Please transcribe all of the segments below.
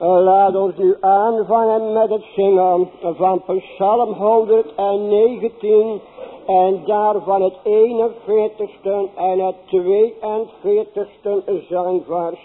Laat ons nu aanvangen met het zingen van Psalm 119 en daarvan het 41ste en het 42ste zangvers.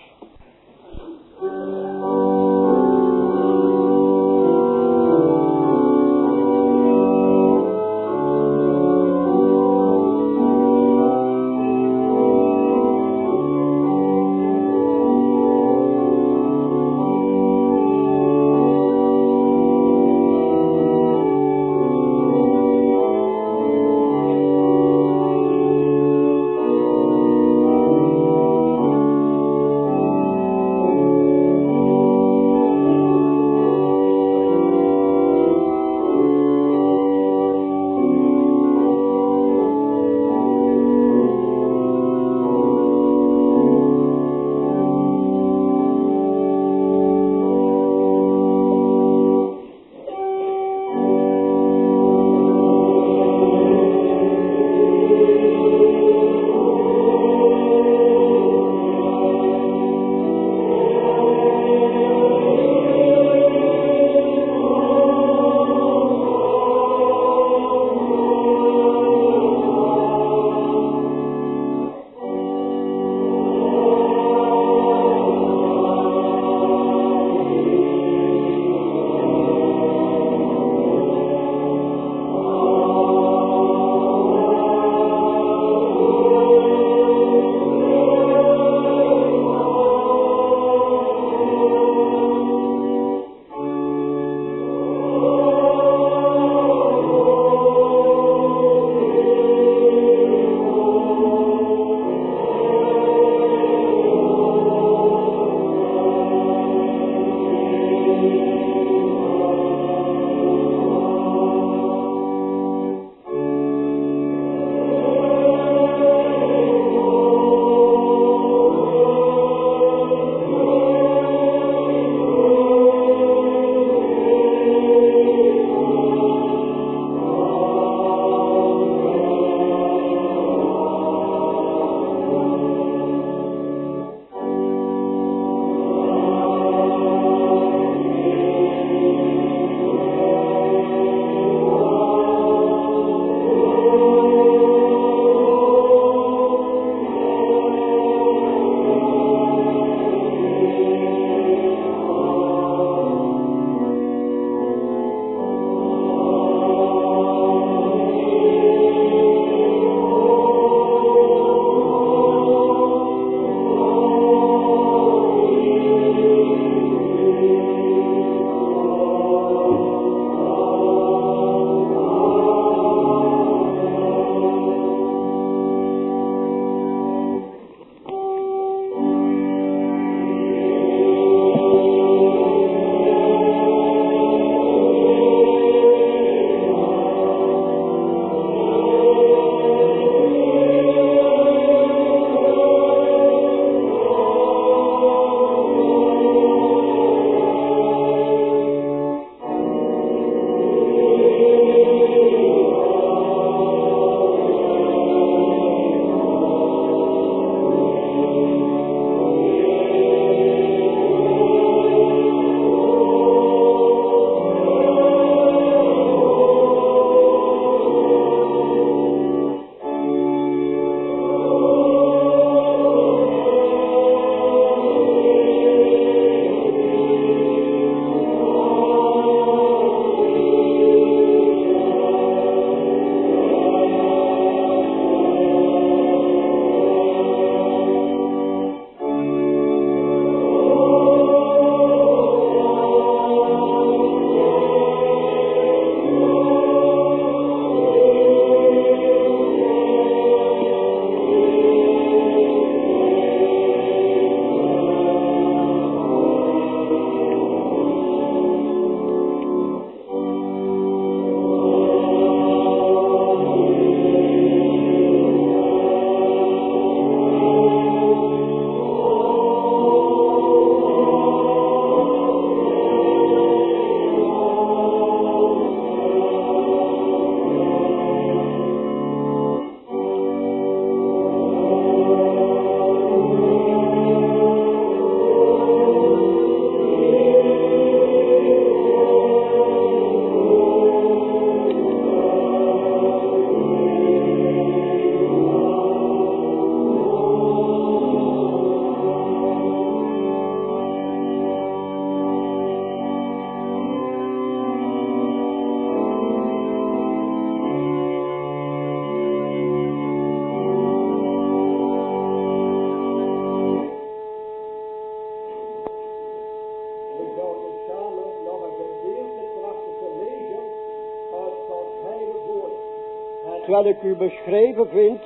Wat ik u beschreven vind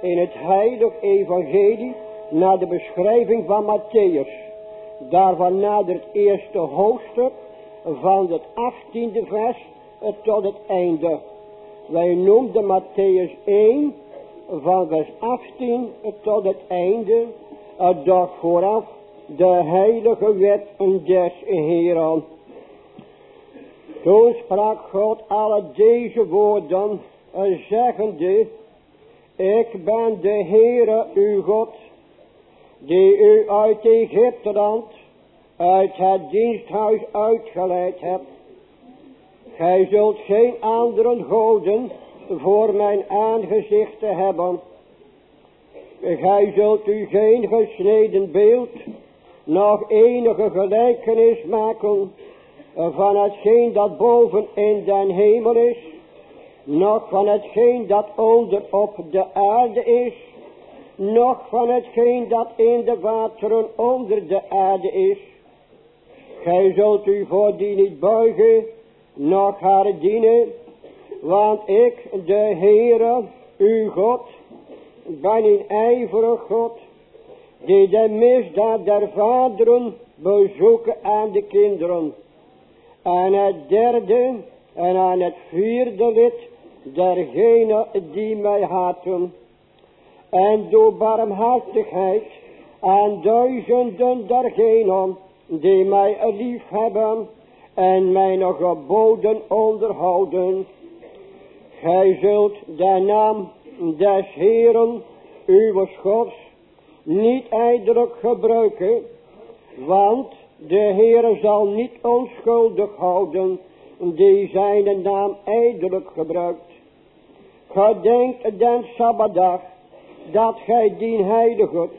in het heilig evangelie naar de beschrijving van Matthäus. Daarvan nader het eerste hoofdstuk van het achttiende vers tot het einde. Wij noemden Matthäus 1 van vers 18 tot het einde. Dat vooraf de heilige wet des Heeren. Toen sprak God alle deze woorden, zeggende, ik ben de Heere uw God, die u uit Egypteland, uit het diensthuis uitgeleid hebt. Gij zult geen andere goden voor mijn aangezicht hebben. Gij zult u geen gesneden beeld, nog enige gelijkenis maken van hetgeen dat boven in den hemel is, nog van hetgeen dat onder op de aarde is, nog van hetgeen dat in de wateren onder de aarde is. Gij zult u voor die niet buigen, nog haar dienen, want ik, de Heere, uw God, ben een ijverig God, die de misdaad der vaderen bezoeken aan de kinderen. En het derde en aan het vierde lid dergene die mij haten. En door barmhartigheid aan duizenden dergenen die mij lief hebben en mijn geboden onderhouden. Gij zult de naam des Heeren, uw Gods, niet ijdelijk gebruiken, want de Heere zal niet onschuldig houden die zijn naam ijdelijk gebruikt. Gedenk den Sabbatdag dat gij dien heiligt.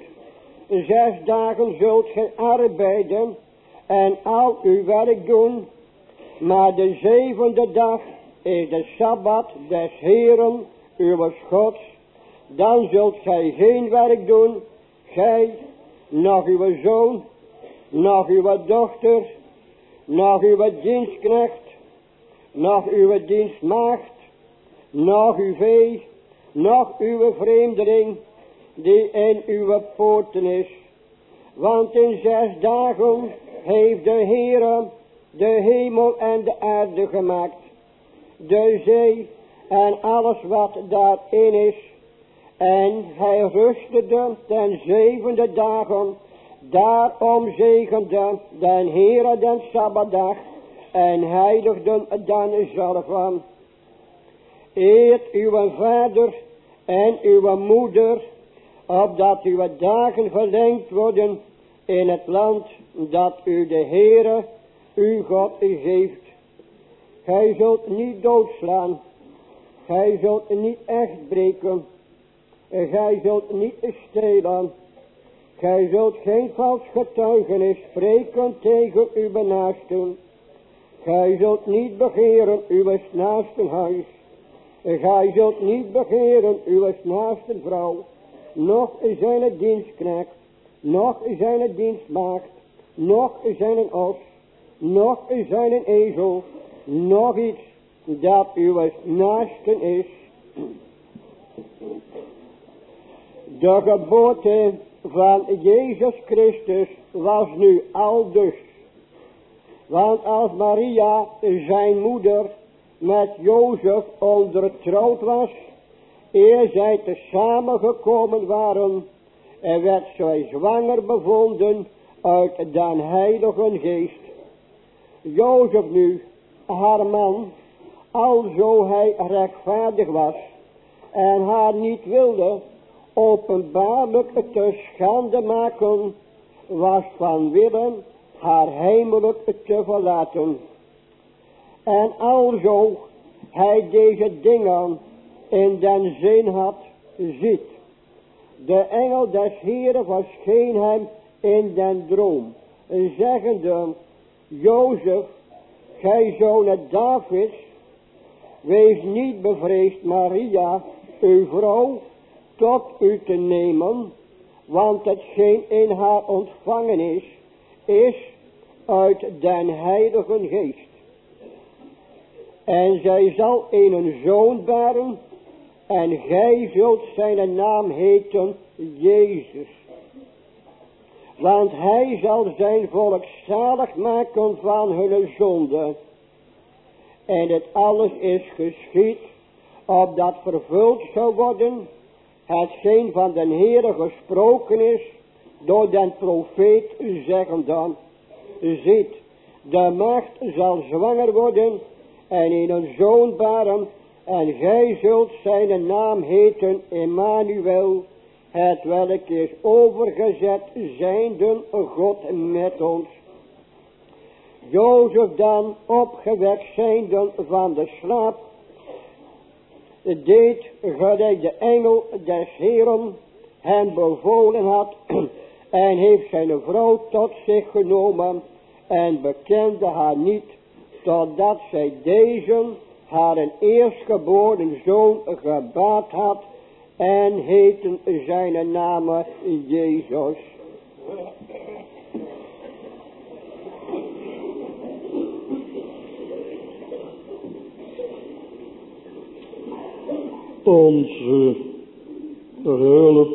Zes dagen zult gij arbeiden en al uw werk doen. Maar de zevende dag is de Sabbat des Heeren, uw Gods. Dan zult gij geen werk doen, gij, nog uw zoon, nog uw dochter, nog uw dienstknecht, nog uw dienstmaagd, nog uw vee, nog uw vreemdeling, die in uw poorten is. Want in zes dagen heeft de Heere de hemel en de aarde gemaakt, de zee en alles wat daarin is. En hij rustte ten zevende dagen, daarom zegende den Heere den Sabbatdag en heiligden dan zelf. Eet uw vader en uw moeder, opdat uw dagen verlengd worden in het land dat u de Heere, uw God, geeft. Gij zult niet doodslaan, gij zult niet echt breken, gij zult niet stelen, gij zult geen vals getuigenis spreken tegen uw naasten. Gij zult niet begeren uw naasten huis. Gij zult niet begeren uw naasten vrouw. Nog zijn dienstknecht. Nog zijn dienstmaagd. Nog zijn os. Nog zijn ezel. Nog iets dat uw naasten is. De geboorte van Jezus Christus was nu al dus want als Maria, zijn moeder, met Jozef ondertrouwd was, eer zij te samengekomen waren, en werd zij zwanger bevonden uit den heilige geest. Jozef nu, haar man, alzo hij rechtvaardig was, en haar niet wilde openbaarlijk te schande maken, was van willen haar heimelijk te verlaten. En alzo hij deze dingen in den zin had, ziet. De engel des Heeren verscheen hem in den droom, zeggende, Jozef, gij zoon Davids, wees niet bevreesd Maria, uw vrouw, tot u te nemen, want hetgeen in haar ontvangen is, is uit den heilige geest. En zij zal een zoon baren En gij zult zijn naam heten Jezus. Want hij zal zijn volk zalig maken van hun zonde. En het alles is geschied, opdat vervuld zou worden, hetgeen van den Heere gesproken is, door den profeet zeggen dan, ziet, de macht zal zwanger worden en in een zoon baren, en gij zult zijn naam heten Emmanuel, het welk is overgezet zijnde God met ons. Jozef dan opgewekt zijnde van de slaap, deed gelijk de engel des Heren hem bevolen had, en heeft zijn vrouw tot zich genomen, en bekende haar niet, totdat zij deze haar een eerstgeboren zoon gebaat had, en heten zijn namen Jezus. Onze hulp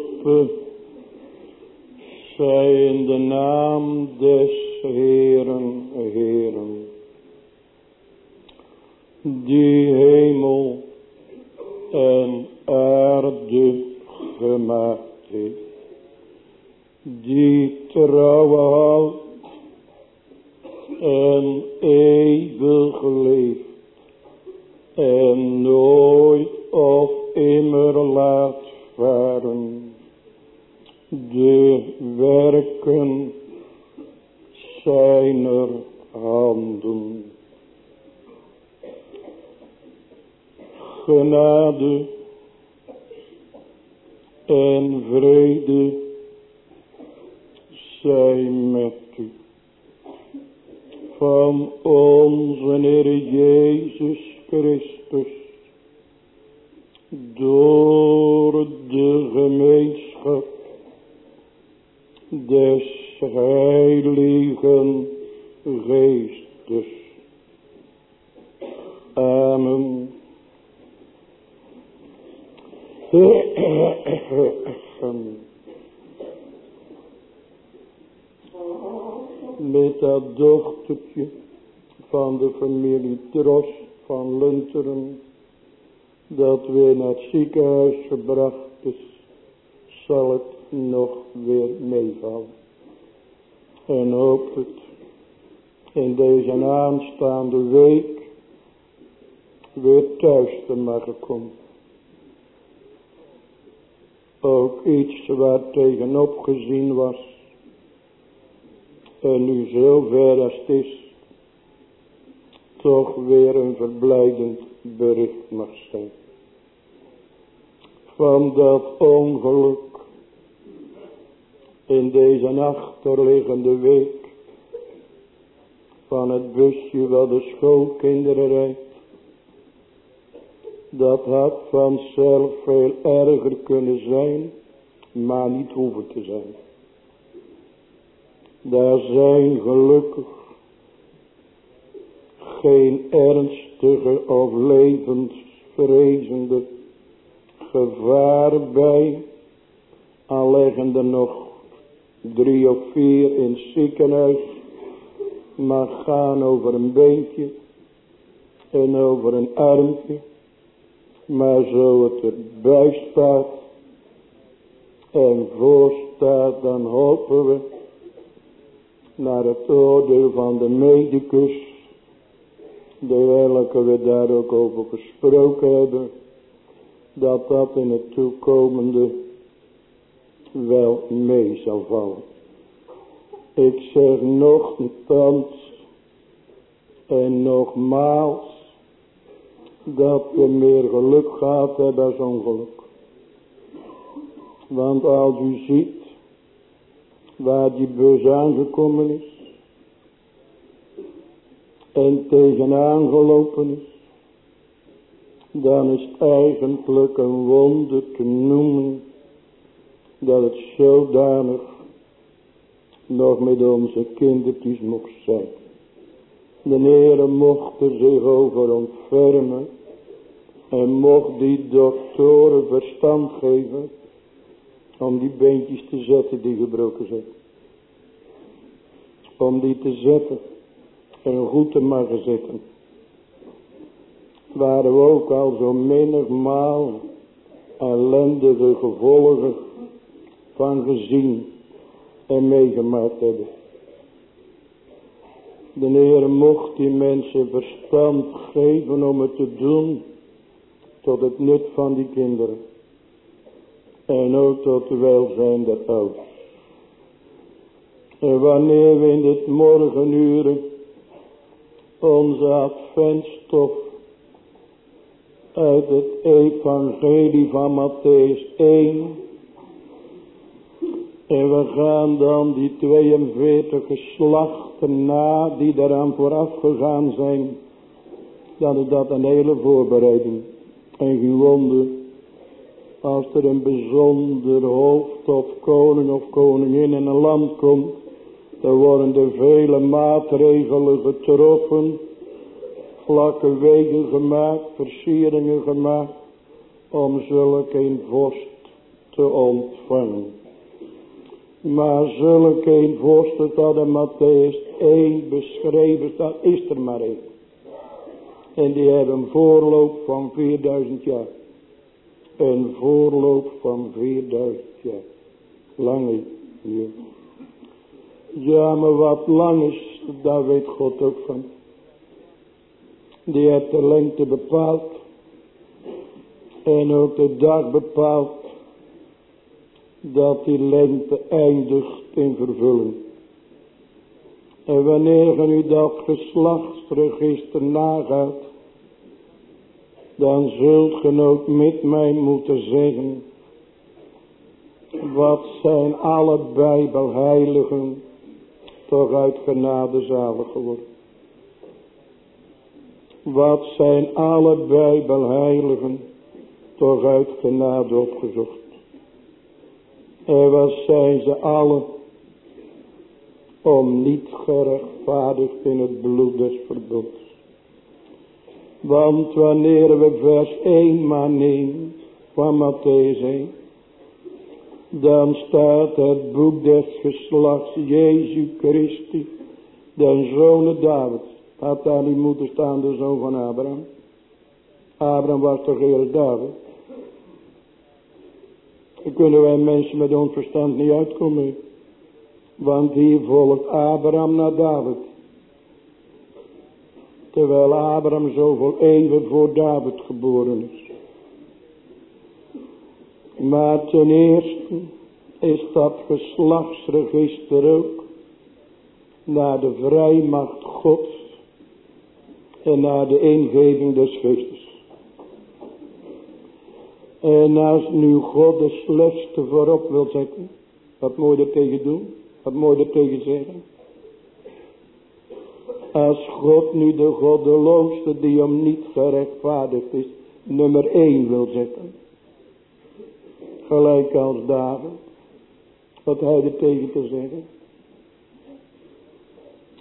zij in de naam des Heeren, Heeren, die hemel en aarde gemaakt heeft, die trouw houdt en eeuwig leeft en nooit of immer laat varen de werken zijner handen. Genade en vrede zij met u. Van onze Heer Jezus Christus. Door de gemeenschap des heiligen geestes. Amen. Met dat dochtertje van de familie Tros van Lunteren, dat weer naar het ziekenhuis gebracht is, zal het nog weer meevallen. En hoop het in deze aanstaande week weer thuis te mogen komen. Ook iets waar tegenop gezien was. En nu zover als het is. Toch weer een verblijdend bericht mag zijn. Van dat ongeluk in deze achterliggende week van het busje wat de schoolkinderen rijdt. Dat had vanzelf veel erger kunnen zijn, maar niet hoeven te zijn. Daar zijn gelukkig geen ernstige of levensvrezende gevaar bij, al leggen er nog drie of vier in het ziekenhuis, maar gaan over een beentje en over een armpje, maar zo het erbij staat en voor staat, dan hopen we naar het oordeel van de medicus, de welke we daar ook over gesproken hebben, dat dat in het toekomende wel mee zal vallen. Ik zeg nogthans en nogmaals dat we meer geluk gehad hebben als ongeluk. Want als u ziet waar die bus aangekomen is en tegenaan gelopen is, dan is het eigenlijk een wonder te noemen dat het zodanig nog met onze kindertjes mocht zijn. De Heere mocht zich over ontfermen En mocht die doktoren verstand geven om die beentjes te zetten die gebroken zijn. Om die te zetten en goed te mogen zitten. Waar we ook al zo menigmaal ellendige gevolgen van gezien en meegemaakt hebben. De Heer mocht die mensen verstand geven om het te doen tot het nut van die kinderen. En ook tot het welzijn der ouders. En wanneer we in dit morgenuren onze adventstof uit het evangelie van Matthäus 1 en we gaan dan die 42 geslachten na die daaraan vooraf gegaan zijn. Dan is dat een hele voorbereiding. En gewonden. Als er een bijzonder hoofd of koning of koningin in een land komt. Dan worden er vele maatregelen getroffen. Vlakke wegen gemaakt. Versieringen gemaakt. Om zulke een vorst te ontvangen. Maar zulke een vorst dat in Matthäus 1 beschreven staat, is er maar één. En die hebben een voorloop van 4000 jaar. Een voorloop van 4000 jaar. Lang ja. maar wat lang is, daar weet God ook van. Die heeft de lengte bepaald. En ook de dag bepaald dat die lengte eindigt in vervulling. En wanneer nu dat geslachtsregister nagaat, dan zult ook met mij moeten zeggen, wat zijn alle bijbelheiligen toch uit genade zalig geworden. Wat zijn alle bijbelheiligen toch uit genade opgezocht. En wat zijn ze allen om niet gerechtvaardigd in het bloed des verbonds. Want wanneer we vers 1 maar nemen van Matthäus 1. Dan staat het boek des geslachts Jezus Christus, de zoon David. Had daar niet moeten staan, de zoon van Abraham. Abraham was toch eerder David. Dan kunnen wij mensen met ons verstand niet uitkomen. Want hier volgt Abraham naar David. Terwijl Abraham zoveel even voor David geboren is. Maar ten eerste is dat geslachtsregister ook naar de vrijmacht gods en naar de ingeving des geestes. En als nu God de slechtste voorop wil zetten. Wat moet je er tegen doen? Wat moet je er tegen zeggen? Als God nu de goddeloosste die hem niet gerechtvaardigd is. Nummer 1 wil zetten. Gelijk als David. Wat hij er tegen te zeggen?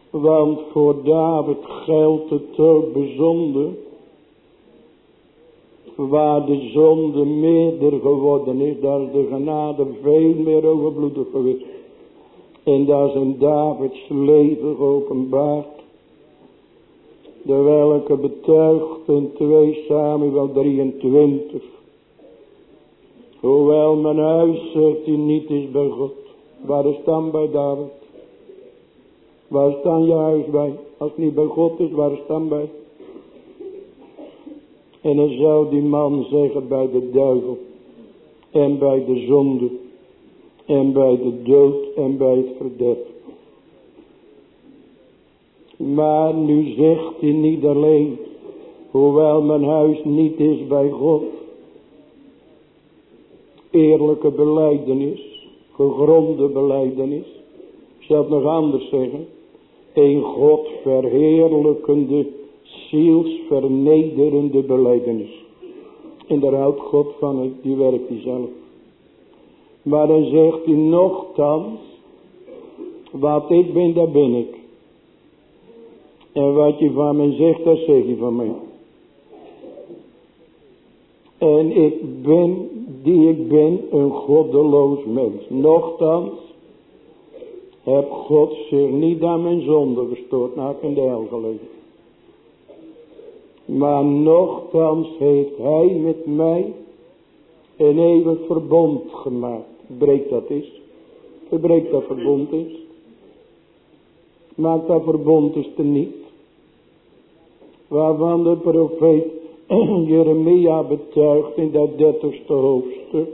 Want voor David geldt het ook bijzonder waar de zonde meerder geworden is, daar is de genade veel meer overbloedig geweest. En daar in Davids leven geopenbaard. De welke betuigt in 2 Samuel 23. Hoewel mijn huis, zegt hij, niet is bij God. Waar is dan bij David? Waar is dan je huis bij? Als het niet bij God is, waar is dan bij? En dan zou die man zeggen bij de duivel. En bij de zonde. En bij de dood en bij het verderf. Maar nu zegt hij niet alleen. Hoewel mijn huis niet is bij God. Eerlijke beleidenis. Gegronde beleidenis. Ik zal het nog anders zeggen. Een God verheerlijkende zielsvernederende beleidenis. En daar houdt God van, die werkt hij zelf. Maar dan zegt hij nogthans, wat ik ben, daar ben ik. En wat je van mij zegt, dat zeg je van mij. En ik ben, die ik ben, een goddeloos mens. Nochtans heb God zich niet aan mijn zonde gestoord, naar ik in de hel gelegen. Maar nochtans heeft hij met mij een eeuwig verbond gemaakt. Breekt dat is. Verbreekt dat verbond is. Maakt dat verbond is er niet. Waarvan de profeet Jeremia betuigt in dat dertigste hoofdstuk.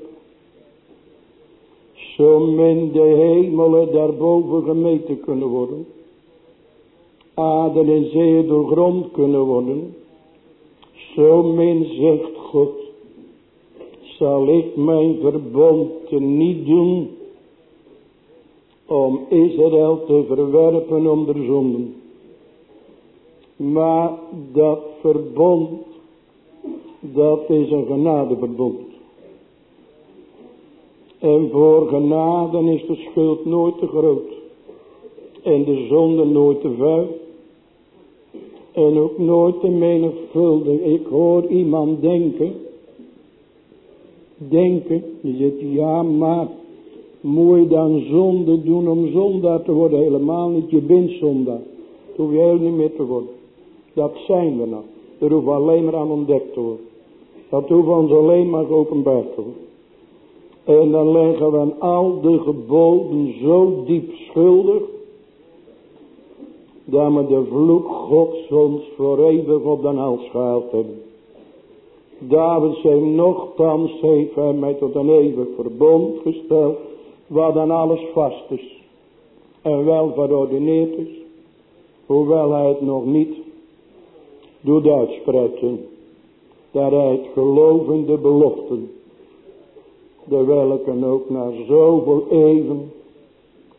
Zo min de hemelen daarboven gemeten kunnen worden. Aarde en zeeën doorgrond kunnen worden. Zo min zegt God. Zal ik mijn verbond niet doen. Om Israël te verwerpen onder zonden. Maar dat verbond. Dat is een genadeverbond. En voor genade is de schuld nooit te groot. En de zonde nooit te vuil. En ook nooit te menigvuldig. Ik hoor iemand denken. Denken. Je zegt ja maar. Moet je dan zonde doen om zondaar te worden? Helemaal niet. Je bent zondaar. Dat hoef je niet meer te worden. Dat zijn we nog. Er hoeft alleen maar aan ontdekt te worden. Dat hoeft ons alleen maar geopenbaard te worden. En dan leggen we aan al de geboden zo diep schuldig. Dat we de vloek gods ons voor eeuwig op de hals gehaald hebben. David zei nogthans heeft hij mij tot een eeuwig verbond gesteld. Waar dan alles vast is. En wel verordeneerd is. Hoewel hij het nog niet doet. Daar hij het gelovende beloften de welke ook na zoveel even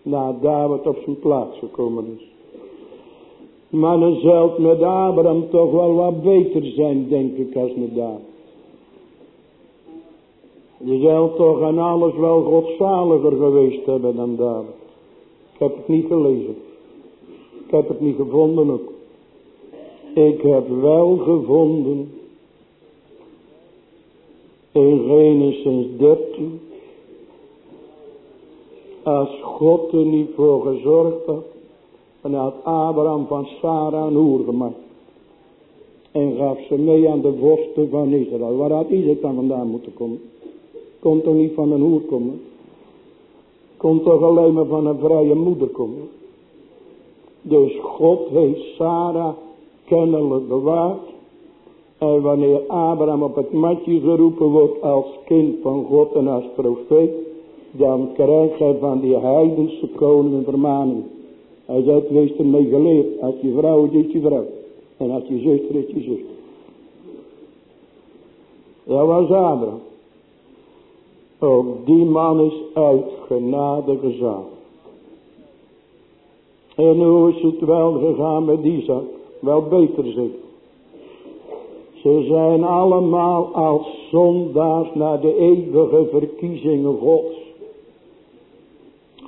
na David op zijn plaats gekomen is. Maar dan zal het met Abraham toch wel wat beter zijn, denk ik, als met David. Je zal toch aan alles wel godzaliger geweest hebben dan David. Ik heb het niet gelezen. Ik heb het niet gevonden ook. Ik heb wel gevonden in Genesis 13. Als God er niet voor gezorgd had. En had Abraham van Sarah een hoer gemaakt. En gaf ze mee aan de vorsten van Israël. Waar had Isaac dan vandaan moeten komen? Kon toch niet van een hoer komen? Kon toch alleen maar van een vrije moeder komen? Dus God heeft Sarah kennelijk bewaard en wanneer Abraham op het matje geroepen wordt als kind van God en als profeet. Dan krijgt hij van die heidense koning een vermaning. Hij zegt, wees ermee geleerd. Als je vrouw is je vrouw. En als je zuster is, je zuster. Dat was Abraham. Ook die man is uit genade gezaagd. En hoe is het wel gegaan met Isaac? Wel beter zeker. Ze zijn allemaal als zondaars naar de eeuwige verkiezingen gods.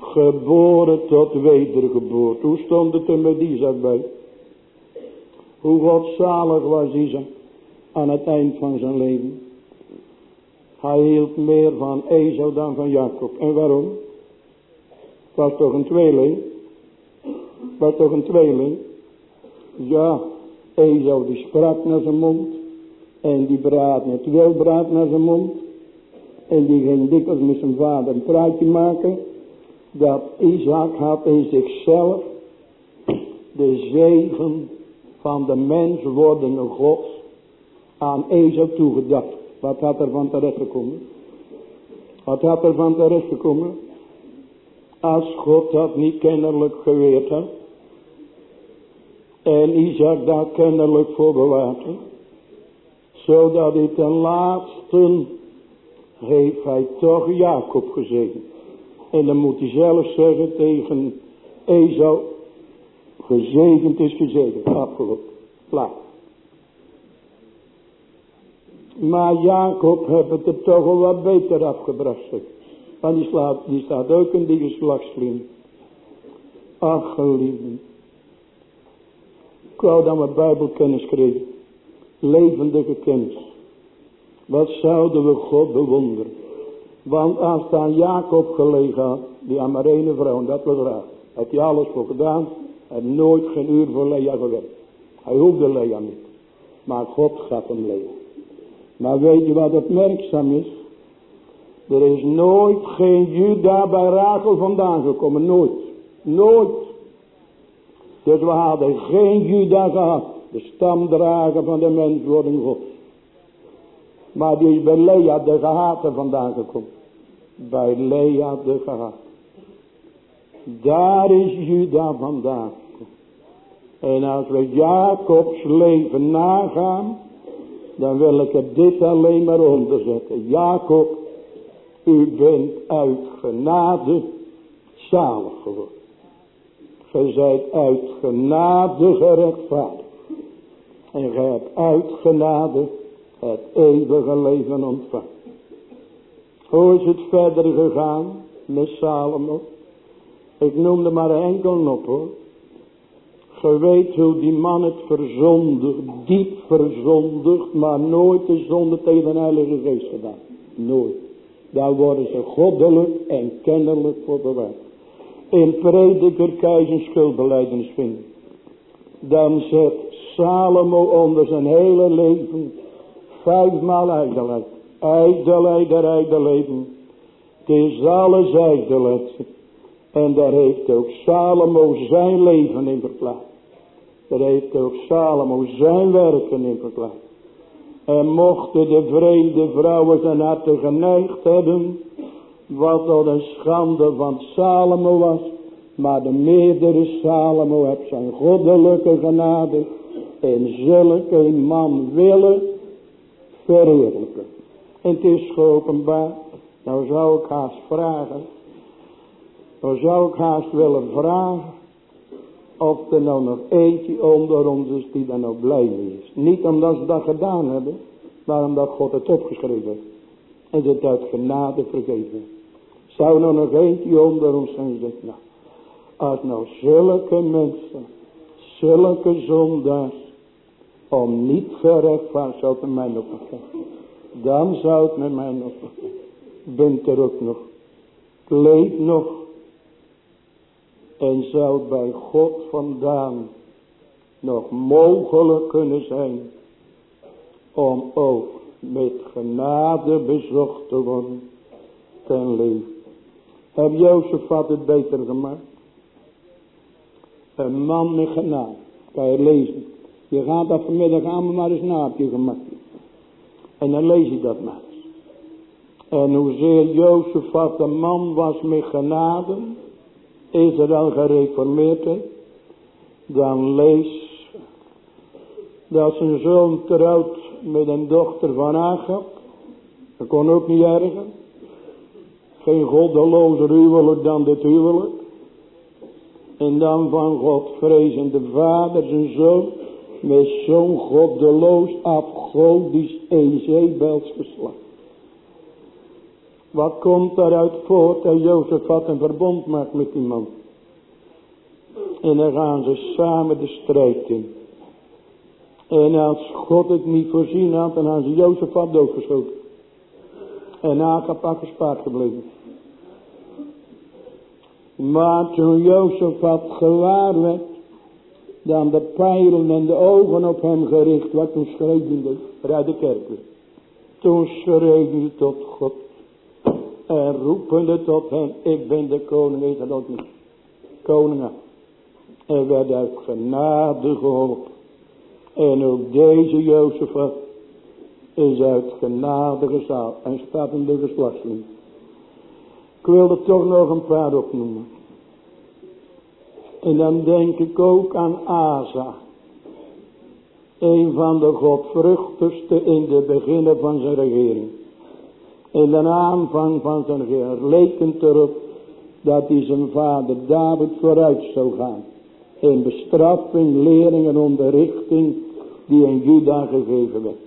Geboren tot wedergeboorte. Hoe stond het er met Isaac bij? Hoe godzalig was Isaac aan het eind van zijn leven. Hij hield meer van Esau dan van Jacob. En waarom? Het was toch een tweeling? Het was toch een tweeling? Ja, Esau die sprak naar zijn mond. En die braad met wilbraad naar zijn mond. En die ging dikwijls met zijn vader een praatje maken. Dat Isaac had in zichzelf de zegen van de mens wordende God aan Esau toegedacht. Wat had er van terecht gekomen? Wat had er van terecht gekomen? Als God dat niet kennelijk geweerd had. En Isaac daar kennelijk voor bewaard zodat hij ten laatste heeft hij toch Jacob gezegend. En dan moet hij zelf zeggen tegen Esau, gezegend is gezegend, afgelopen, klaar. Maar Jacob heeft het er toch wel wat beter afgebracht. Want die, die staat ook in die geslachtslinie. Ach geliefde. Ik wou dat mijn bijbelkennis kreeg levendige kennis. Wat zouden we God bewonderen. Want als het aan Jacob gelegen had, die aan vrouw, dat was raar. Had hij alles voor gedaan, en nooit geen uur voor Lea gewerkt. Hij hoefde Lea niet. Maar God gaat hem Lea. Maar weet je wat het merkzaam is? Er is nooit geen Juda bij Rachel vandaan gekomen. Nooit. Nooit. Dus we hadden geen Juda gehad. De stamdrager van de menswording God. Maar die is bij Lea de gehate vandaan gekomen. Bij Lea de gehate. Daar is Juda vandaan. En als we Jacobs leven nagaan. Dan wil ik er dit alleen maar onderzetten. Jacob. U bent uit genade zalig geworden. Ge zijt uit genade gerechtvaardigd. En gij hebt uit genade het eeuwige leven ontvangen. Hoe is het verder gegaan met Salomo? Ik noemde maar enkel op hoor. Ge weet hoe die man het verzondigt, diep verzondigt, maar nooit de zonde tegen de Heilige Geest gedaan. Nooit. Daar worden ze goddelijk en kennelijk voor bewaard. In prediker zijn schuldbeleidenis vinden. Dan zet Salomo onder zijn hele leven vijfmaal ijdelheid. Ijdelheid der ijdelheden. Het is alles ijdelheid. En daar heeft ook Salomo zijn leven in verklaard. Daar heeft ook Salomo zijn werken in verklaard. En mochten de vreemde vrouwen zijn harten geneigd hebben. Wat tot een schande van Salomo was. Maar de meerdere Salomo heeft zijn goddelijke genade. En zulke man willen verheerlijken. En het is geopenbaard. Nou zou ik haast vragen. Nou zou ik haast willen vragen. Of er nou nog eentje onder ons is die daar nou blij mee is. Niet omdat ze dat gedaan hebben. Maar omdat God het opgeschreven heeft. En het uit genade vergeven Zou er nog eentje onder ons zijn zegt. Nou. Als nou zulke mensen. Zulke zondaars. Om niet gerechtvaardigd zou het mij nog Dan zou het met mij nog Bent er ook nog. Leeft nog en zou bij God vandaan nog mogelijk kunnen zijn om ook met genade bezocht te worden ten leven. Heb Jozefat het beter gemaakt? Een man met genade. Kan je lezen. Je gaat dat vanmiddag aan maar eens na op je gemak. En dan lees je dat maar. En hoezeer Jozefat een man was met genade. Israël gereformeerd heeft, dan lees dat zijn zoon trouwt met een dochter van Agab. Dat kon ook niet erger. Geen goddelozer huwelijk dan dit huwelijk. En dan van God vrezende vader zijn zoon met zo'n goddeloos afgodisch Ezebels geslacht. Wat komt daaruit voort? En Jozef had een verbond maakt met die man. En dan gaan ze samen de strijd in. En als God het niet voorzien had, dan hadden ze Jozef had doodgeschoten. En Agap gespaard gebleven. Maar toen Jozef had gewaar werd, dan de pijlen en de ogen op hem gericht, wat toen schreeuwde de kerk. Toen schreeuwde tot God. En roepende tot hen, ik ben de koning, weet dat ook niet. Koningen. En werd uit genade geholpen. En ook deze Jozef is uit genade gezaald. En staat in de geslachtslinie. Ik wil er toch nog een paar opnoemen. En dan denk ik ook aan Asa. Een van de godvruchtigste in de beginnen van zijn regering in de aanvang van zijn Heer lekend erop dat hij zijn vader David vooruit zou gaan. In bestraffing, lering en onderrichting die in Juda gegeven werd.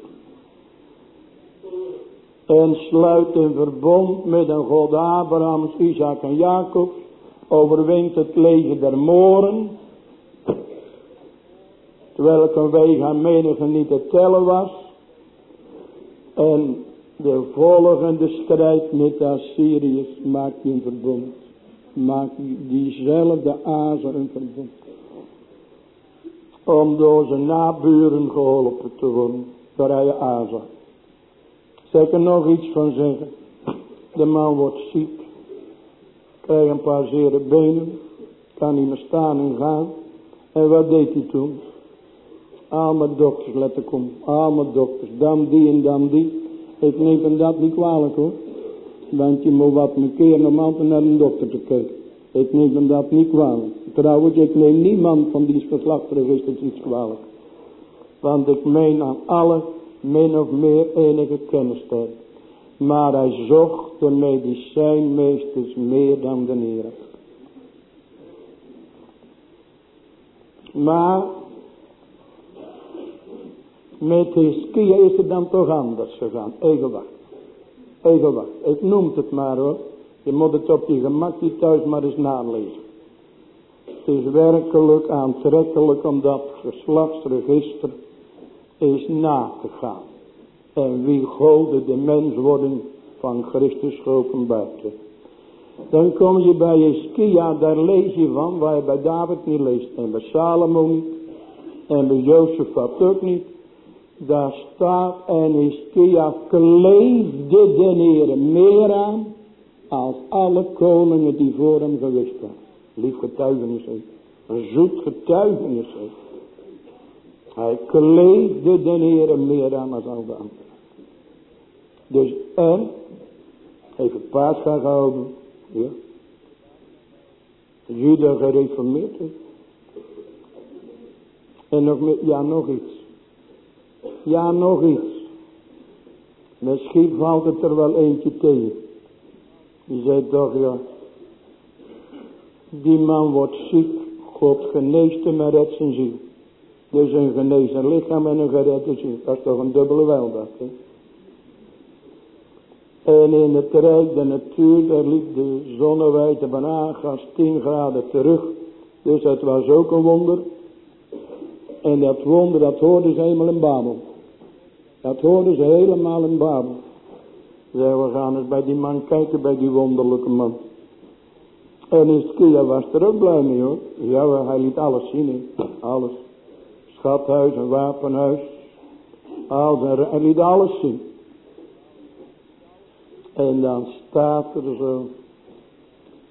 En sluit een verbond met een God Abrahams, Isaac en Jacob. Overwint het leger der moren. Terwijl een weeg aan menigen niet te tellen was. En De volgende strijd met Assyriërs maakt hij een verbond. Maakt diezelfde Azer een verbond. Om door zijn naburen geholpen te worden. Vrije Azer. Zal ik er nog iets van zeggen. De man wordt ziek. Krijgt een paar zere benen. Kan niet meer staan en gaan. En wat deed hij toen? Allemaal dokters laten komen. Allemaal dokters. Dan die en dan die. Ik neem hem dat niet kwalijk hoor. Want je moet wat een keer normaal naar een dokter te kijken. Ik neem hem dat niet kwalijk. Trouwens, ik neem niemand van die geslachtregisters iets kwalijk. Want ik meen aan alle min of meer enige kennis te hebben. Maar hij zocht de medicijnmeesters meer dan de heren. Maar met Hiskia is het dan toch anders gegaan. Even wacht. Even wacht. Ik noem het maar hoor. Je moet het op je gemak niet thuis maar eens nalezen. Het is werkelijk aantrekkelijk om dat geslachtsregister is na te gaan. En wie golde de menswording van Christus geopenbaard Dan kom je bij Hiskia, daar lees je van, waar je bij David niet leest. En bij Salomo niet. En bij Jozefat ook niet. Daar staat en Hiskia kleefde de Heer meer aan als alle koningen die voor hem geweest waren. Lief getuigenis heeft. Een zoet getuigenis heeft. Hij kleefde de Heer meer aan als al de anderen. Dus en, even paard gaan gehouden. Ja. Gereformeerd En nog meer, ja nog iets. Ja, nog iets. Misschien valt het er wel eentje tegen. Die zei toch, ja. Die man wordt ziek. God geneest hem en zijn ziel. Dus een genezen lichaam en een geredde ziel. Dat is toch een dubbele weldaad, hè? En in het rijk de natuur, daar liep de zonnewijte van Agas 10 graden terug. Dus dat was ook een wonder. En dat wonder, dat hoorden ze helemaal in Babel. Dat hoorden ze helemaal in Babel. Zeg, we gaan eens bij die man kijken, bij die wonderlijke man. En Hiskia was er ook blij mee hoor. Ja, hij liet alles zien. Alles. Schathuis, een wapenhuis. Alles, hij liet alles zien. En dan staat er zo.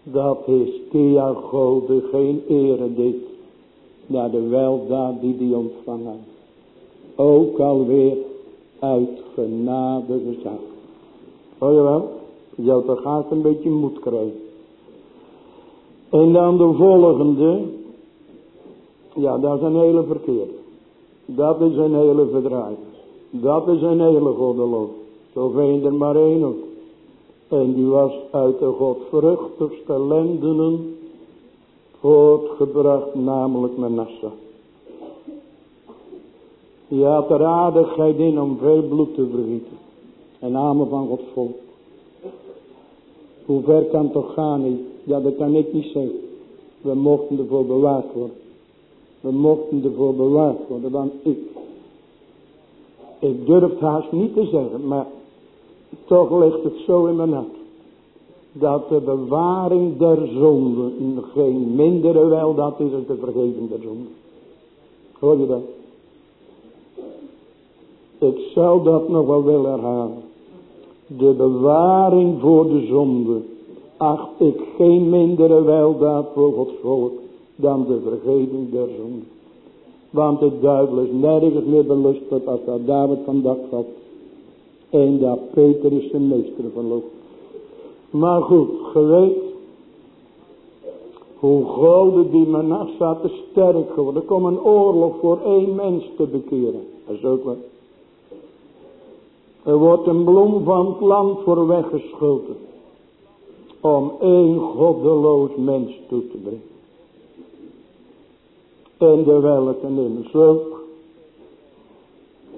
Dat Hiskia Gode geen ere deed. Naar de weldaad die die ontvangen. Ook alweer uit genade gezag. Hoor je wel? Je zou toch een beetje moed krijgen. En dan de volgende. Ja, dat is een hele verkeerde. Dat is een hele verdraaiing. Dat is een hele goddeloos. Zo vind er maar één ook. En die was uit de godvruchtigste lendenen voortgebracht, namelijk Manasseh. Die had er aardigheid in om veel bloed te vergieten. En namen van Gods volk. Hoe ver kan toch gaan? Ja, dat kan ik niet zeggen. We mochten ervoor bewaard worden. We mochten ervoor bewaard worden. Want ik, ik durf het haast niet te zeggen. Maar toch ligt het zo in mijn hart. Dat de bewaring der zonde geen mindere wel dat is als de vergeving der zonde. Hoor je dat? Ik zou dat nog wel willen herhalen. De bewaring voor de zonde acht ik geen mindere weldaad voor Gods volk dan de vergeving der zonde. Want de duivel is nergens meer belust als dat David van dak had. En dat Peter is de meester verloopt. Maar goed, geweest. Hoe groter die Manasseh te sterk geworden. Er komt een oorlog voor één mens te bekeren. Dat is ook wat. Er wordt een bloem van het land voor weggeschoten. Om één goddeloos mens toe te brengen. En de welke in zulk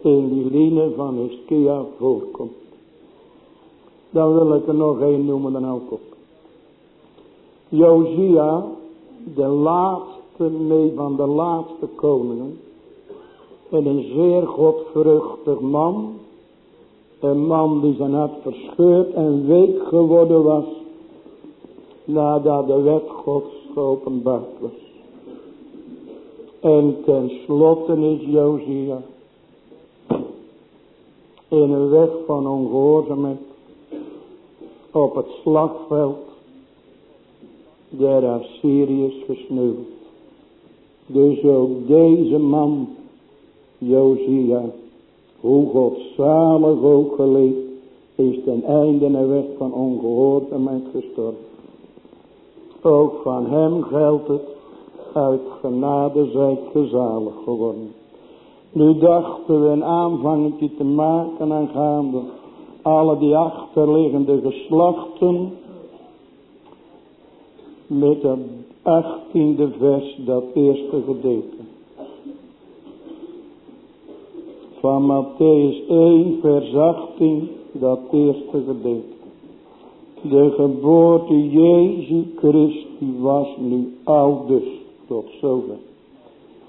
in die linie van Hiskia voorkomt. Dan wil ik er nog één noemen dan ook op. Josia, de laatste, nee van de laatste koningen. En een zeer godvruchtig man Een man die zijn hart verscheurd en week geworden was. Nadat de wet gods geopenbaard was. En tenslotte is Josia. In een weg van ongehoorzaamheid. Op het slagveld. Der Assyriërs gesneuveld. Dus ook deze man. Josia hoe godzalig ook geleefd, is ten einde een weg van ongehoorzaamheid gestorven. Ook van hem geldt het, uit genade zijt gezalig geworden. Nu dachten we een aanvangetje te maken aangaande alle die achterliggende geslachten met het achttiende vers, dat eerste gedeelte. van Matthäus 1 vers 18, dat eerste gedeelte. De geboorte Jezus Christi was nu al dus tot zover.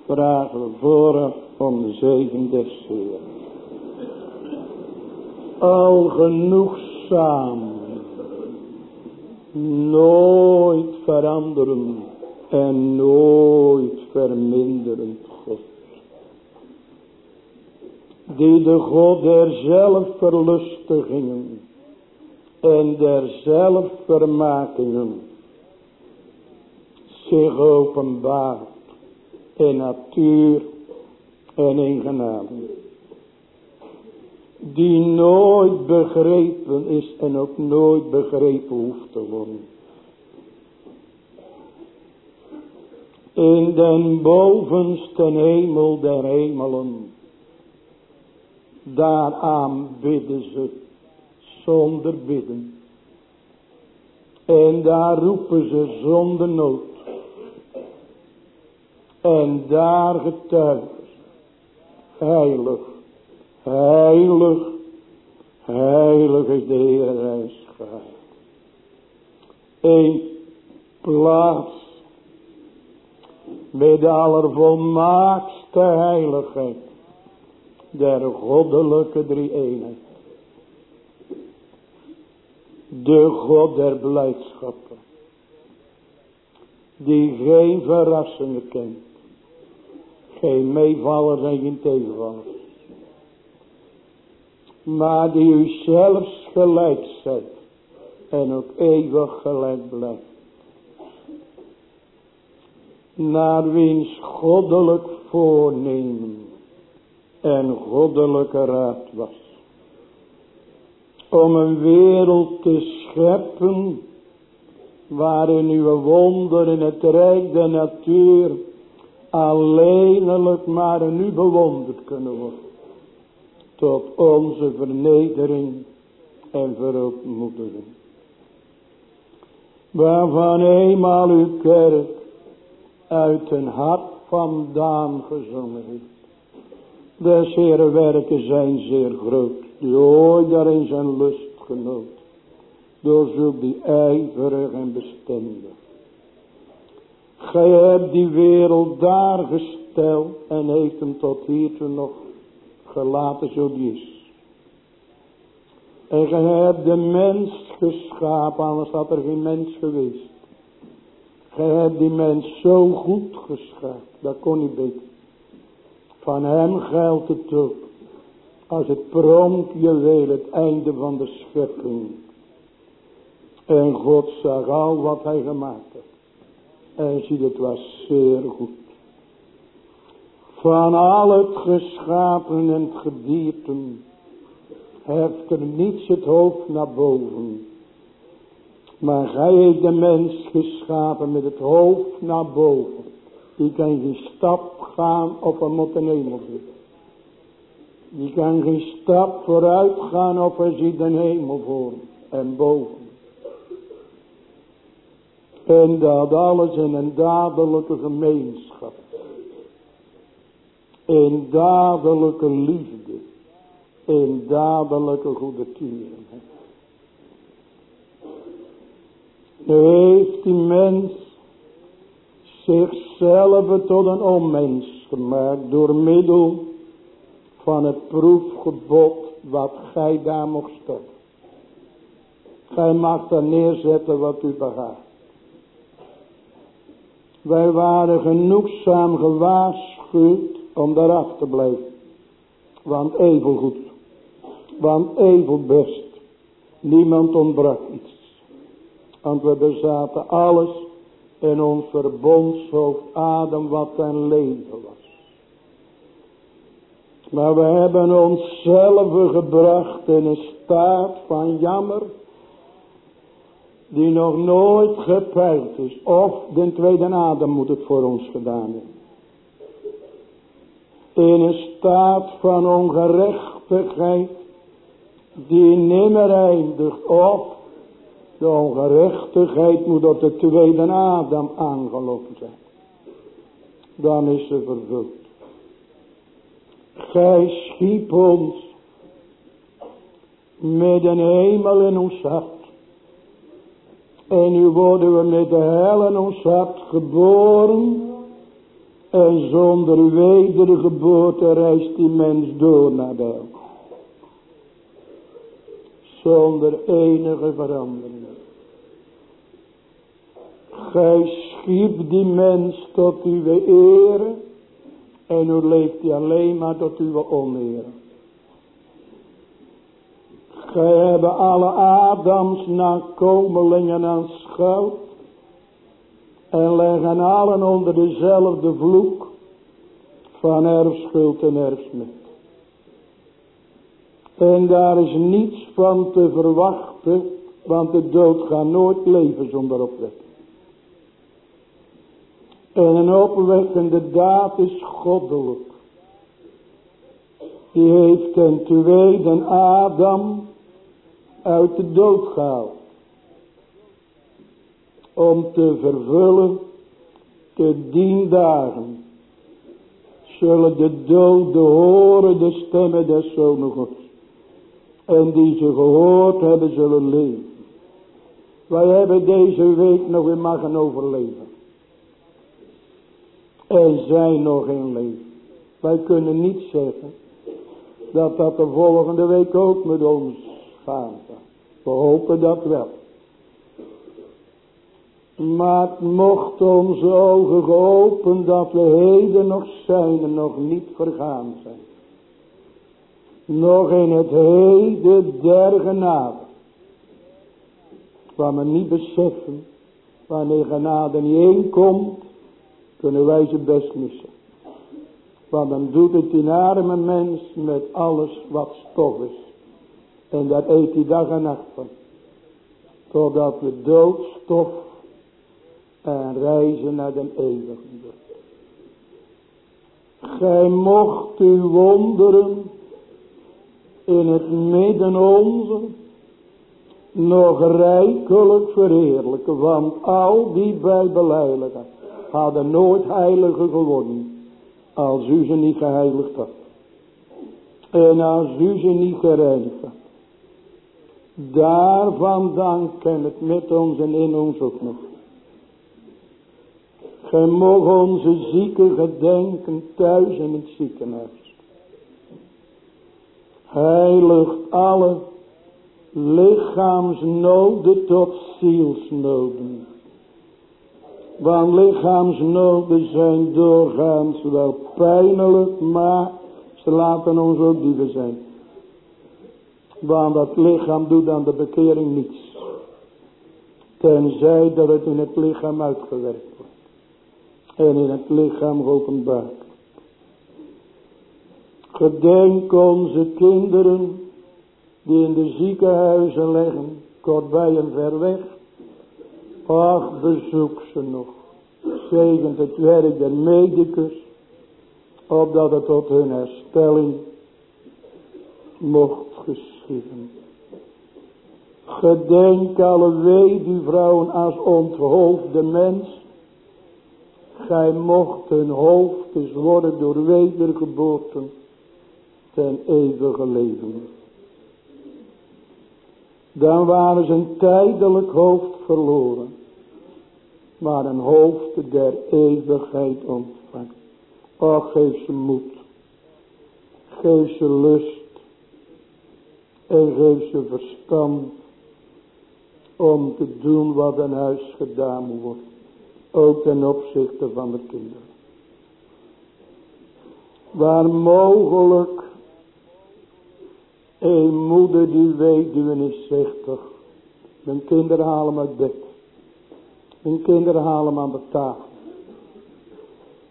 Vragen we vooraf om de zegen des Heer. Al genoegzaam, nooit veranderen en nooit verminderen die de God der zelfverlustigingen en der zelfvermakingen zich openbaart in natuur en in genade. Die nooit begrepen is en ook nooit begrepen hoeft te worden. In den bovenste hemel der hemelen Daaraan bidden ze zonder bidden. En daar roepen ze zonder nood. En daar getuigen Heilig, heilig, heilig is de Heer. Een plaats met de allervolmaakste heiligheid der goddelijke drie eenheid. De God der blijdschappen. Die geen verrassingen kent. Geen meevallers en geen tegenvallers. Maar die u zelfs gelijk zet. En ook eeuwig gelijk blijft. Naar wiens goddelijk voornemen en goddelijke raad was. Om een wereld te scheppen waarin uw wonder in het rijk der natuur alleenlijk maar in u bewonderd kunnen worden. Tot onze vernedering en verootmoediging. Waarvan eenmaal uw kerk uit een hart vandaan gezongen heeft. De zere werken zijn zeer groot. Die ooit daarin zijn lust genoot. Door zulk die ijverig en bestendig. Gij hebt die wereld daar gesteld. En heeft hem tot hiertoe nog gelaten zo die is. En gij hebt de mens geschapen. Anders had er geen mens geweest. Gij hebt die mens zo goed geschapen. Dat kon niet beter. Van hem geldt het ook. Als het pronkjuweel het einde van de schepping. En God zag al wat hij gemaakt. En ziet het was zeer goed. Van al het geschapen en het gedierten. Heeft er niets het hoofd naar boven. Maar gij heeft de mens geschapen met het hoofd naar boven. Die kan geen stap gaan of er moet een hemel zien. Die kan geen stap vooruit gaan of er ziet een hemel voor en boven. En dat alles in een dadelijke gemeenschap. In dadelijke liefde. In dadelijke goede tieren. Nu heeft die mens zichzelf tot een onmens gemaakt door middel van het proefgebod wat gij daar mocht stellen. Gij mag daar neerzetten wat u begaat. Wij waren genoegzaam gewaarschuwd om daar te blijven. Want evengoed, want even best, niemand ontbrak iets. Want we bezaten alles in ons verbondshoofd Adam wat een leven was. Maar we hebben onszelf gebracht in een staat van jammer. Die nog nooit gepeild is. Of de tweede Adam moet het voor ons gedaan hebben. In een staat van ongerechtigheid. Die nimmer eindigt. Of de ongerechtigheid moet op de tweede Adam aangelopen zijn. Dan is ze vervuld. Gij schiep ons met een hemel in ons hart. En nu worden we met de hel in ons hart geboren. En zonder wedergeboorte reist die mens door naar de hel. Zonder enige verandering. Gij schiep die mens tot uw ere. En nu leeft hij alleen maar tot uw oneer. Gij hebben alle Adams nakomelingen aan schuld. En leggen allen onder dezelfde vloek van erfschuld en erfsmet. En daar is niets van te verwachten, want de dood gaat nooit leven zonder opwekking. En een opwekkende daad is goddelijk. Die heeft een tweede Adam uit de dood gehaald. Om te vervullen te dien dagen. Zullen de doden horen de stemmen des Zonen Gods. En die ze gehoord hebben zullen leven. Wij hebben deze week nog in mogen overleven. En zijn nog in leven. Wij kunnen niet zeggen dat dat de volgende week ook met ons We hopen dat wel. Maar mocht onze ogen geopend dat we heden nog zijn en nog niet vergaan zijn. Nog in het heden der genade. Waar we niet beseffen wanneer genade niet inkomt kunnen wij ze best missen. Want dan doet het die arme mens met alles wat stof is. En dat eet hij dag en nacht van. Totdat we doodstof en reizen naar de eeuwige. Gij mocht u wonderen in het midden onze nog rijkelijk verheerlijken, want al die bijbeleiligheid hadden nooit heilige geworden. Als u ze niet geheiligd had. En als u ze niet gereinigd. Daarvan dan kan het met ons en in ons ook nog. Gij mogen onze zieken gedenken thuis in het ziekenhuis. Heiligt alle lichaamsnoden tot zielsnoden. Want lichaamsnoden zijn doorgaans wel pijnlijk, maar ze laten ons ook dieven zijn. Want dat lichaam doet aan de bekering niets. Tenzij dat het in het lichaam uitgewerkt wordt. En in het lichaam openbaar. Gedenk onze kinderen die in de ziekenhuizen liggen, kort bij en ver weg. Ach, bezoek ze nog. Zegent het werk der medicus. Opdat het tot hun herstelling mocht Gedenk alle vrouwen als onthoofde mens. Gij mocht hun hoofd dus worden door wedergeboorten ten eeuwige leven. Dan waren ze een tijdelijk hoofd verloren maar een hoofd der eeuwigheid ontvangt. Och, geef ze moed. Geef ze lust. En geef ze verstand om te doen wat in huis gedaan moet worden. Ook ten opzichte van de kinderen. Waar mogelijk een moeder die weduwe is zegt toch. Mijn kinderen halen me uit bed. Mijn kinderen halen me aan de tafel.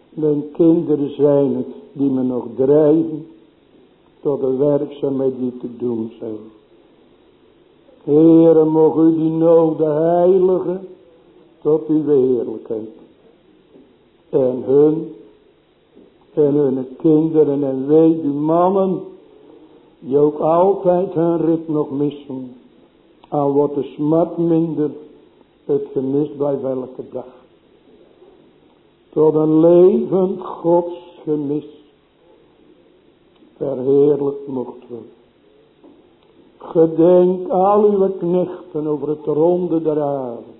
Mijn kinderen zijn het die me nog drijven tot de werkzaamheid die te doen zijn. Heere, mocht u die noden heiligen tot uw heerlijkheid. En hun, en hun kinderen en weduwmannen, die ook altijd hun rit nog missen. Al wordt de smart minder, het gemist bij welke dag. Tot een levend Gods gemis verheerlijk mocht worden. Gedenk al uw knechten over het ronde der aarde.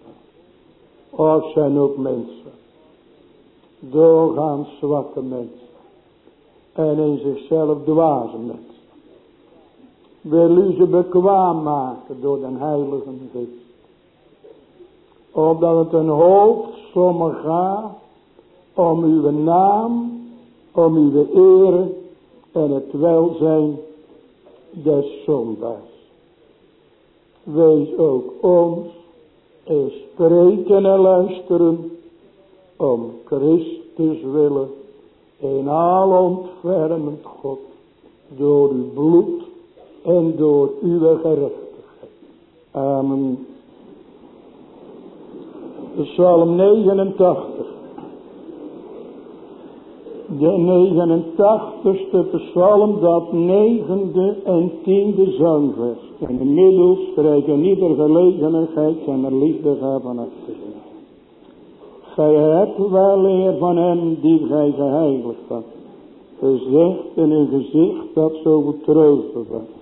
Of zijn ook mensen. Doorgaans zwakke mensen. En in zichzelf dwaze mensen. Wil u bekwaam maken door den heilige geest. Opdat het een hoofdsomme gaat om uw naam, om uw ere en het welzijn des zondaars. Wees ook ons en spreken en luisteren om Christus willen in al ontfermend God door uw bloed en door uw gerechtigheid. Amen. Psalm 89. De 89ste psalm, dat negende en tiende zangvers. En inmiddels krijgen ieder gelegenheid zijn er liefde van achter. Gij hebt wel eer van hem die gij geheiligd had. Gezegd in een gezicht dat zo troosten was.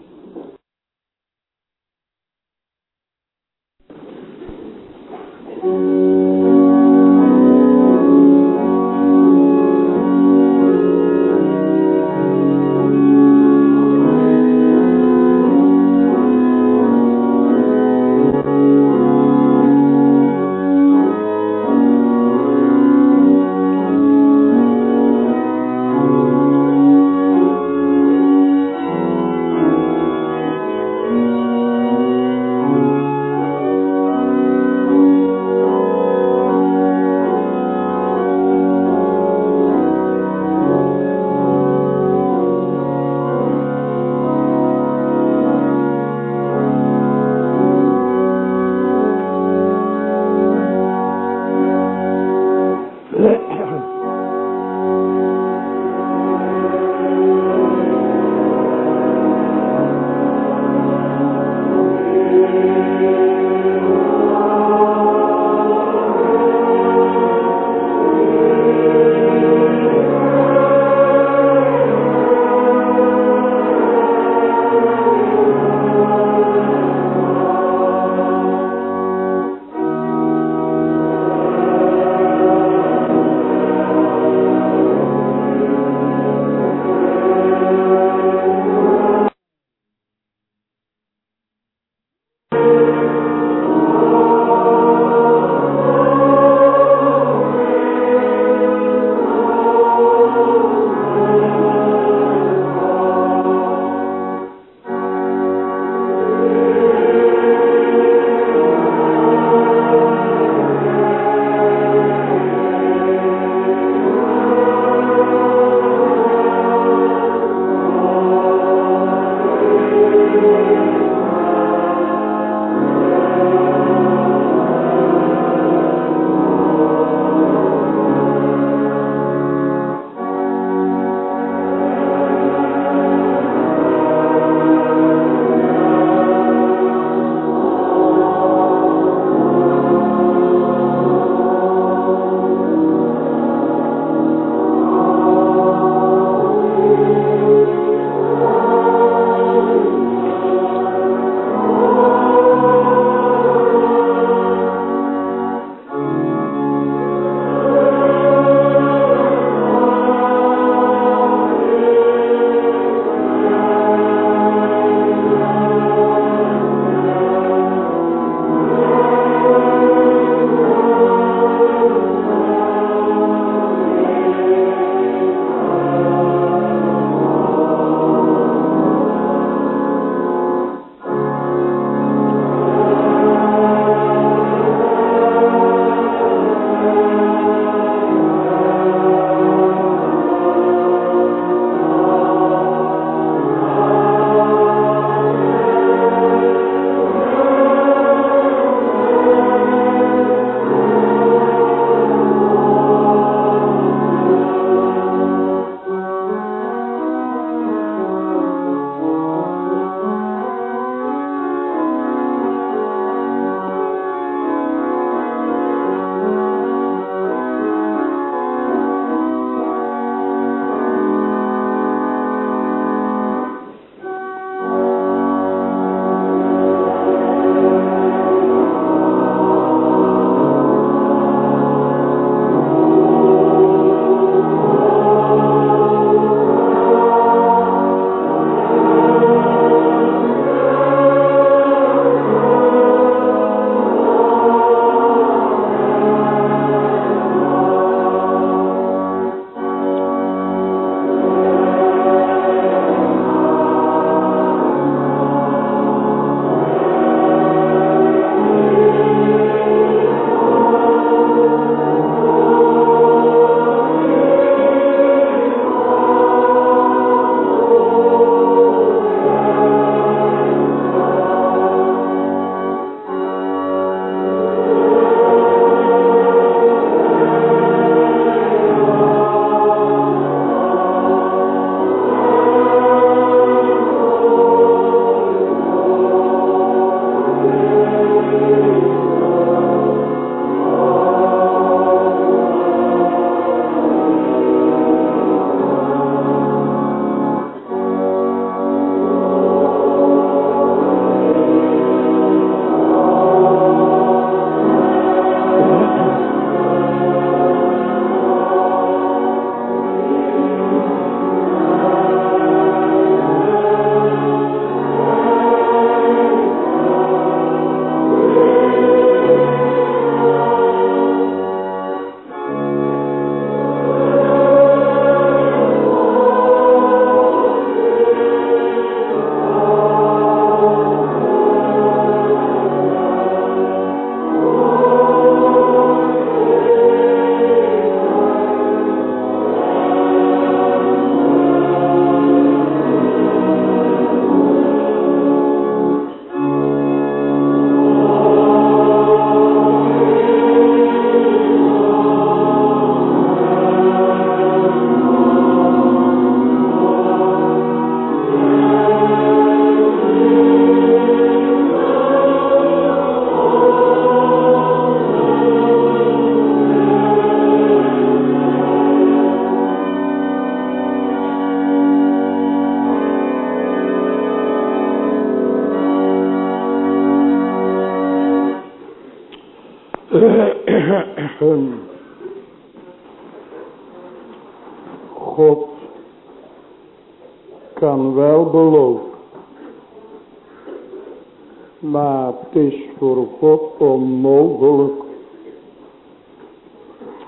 Voor God onmogelijk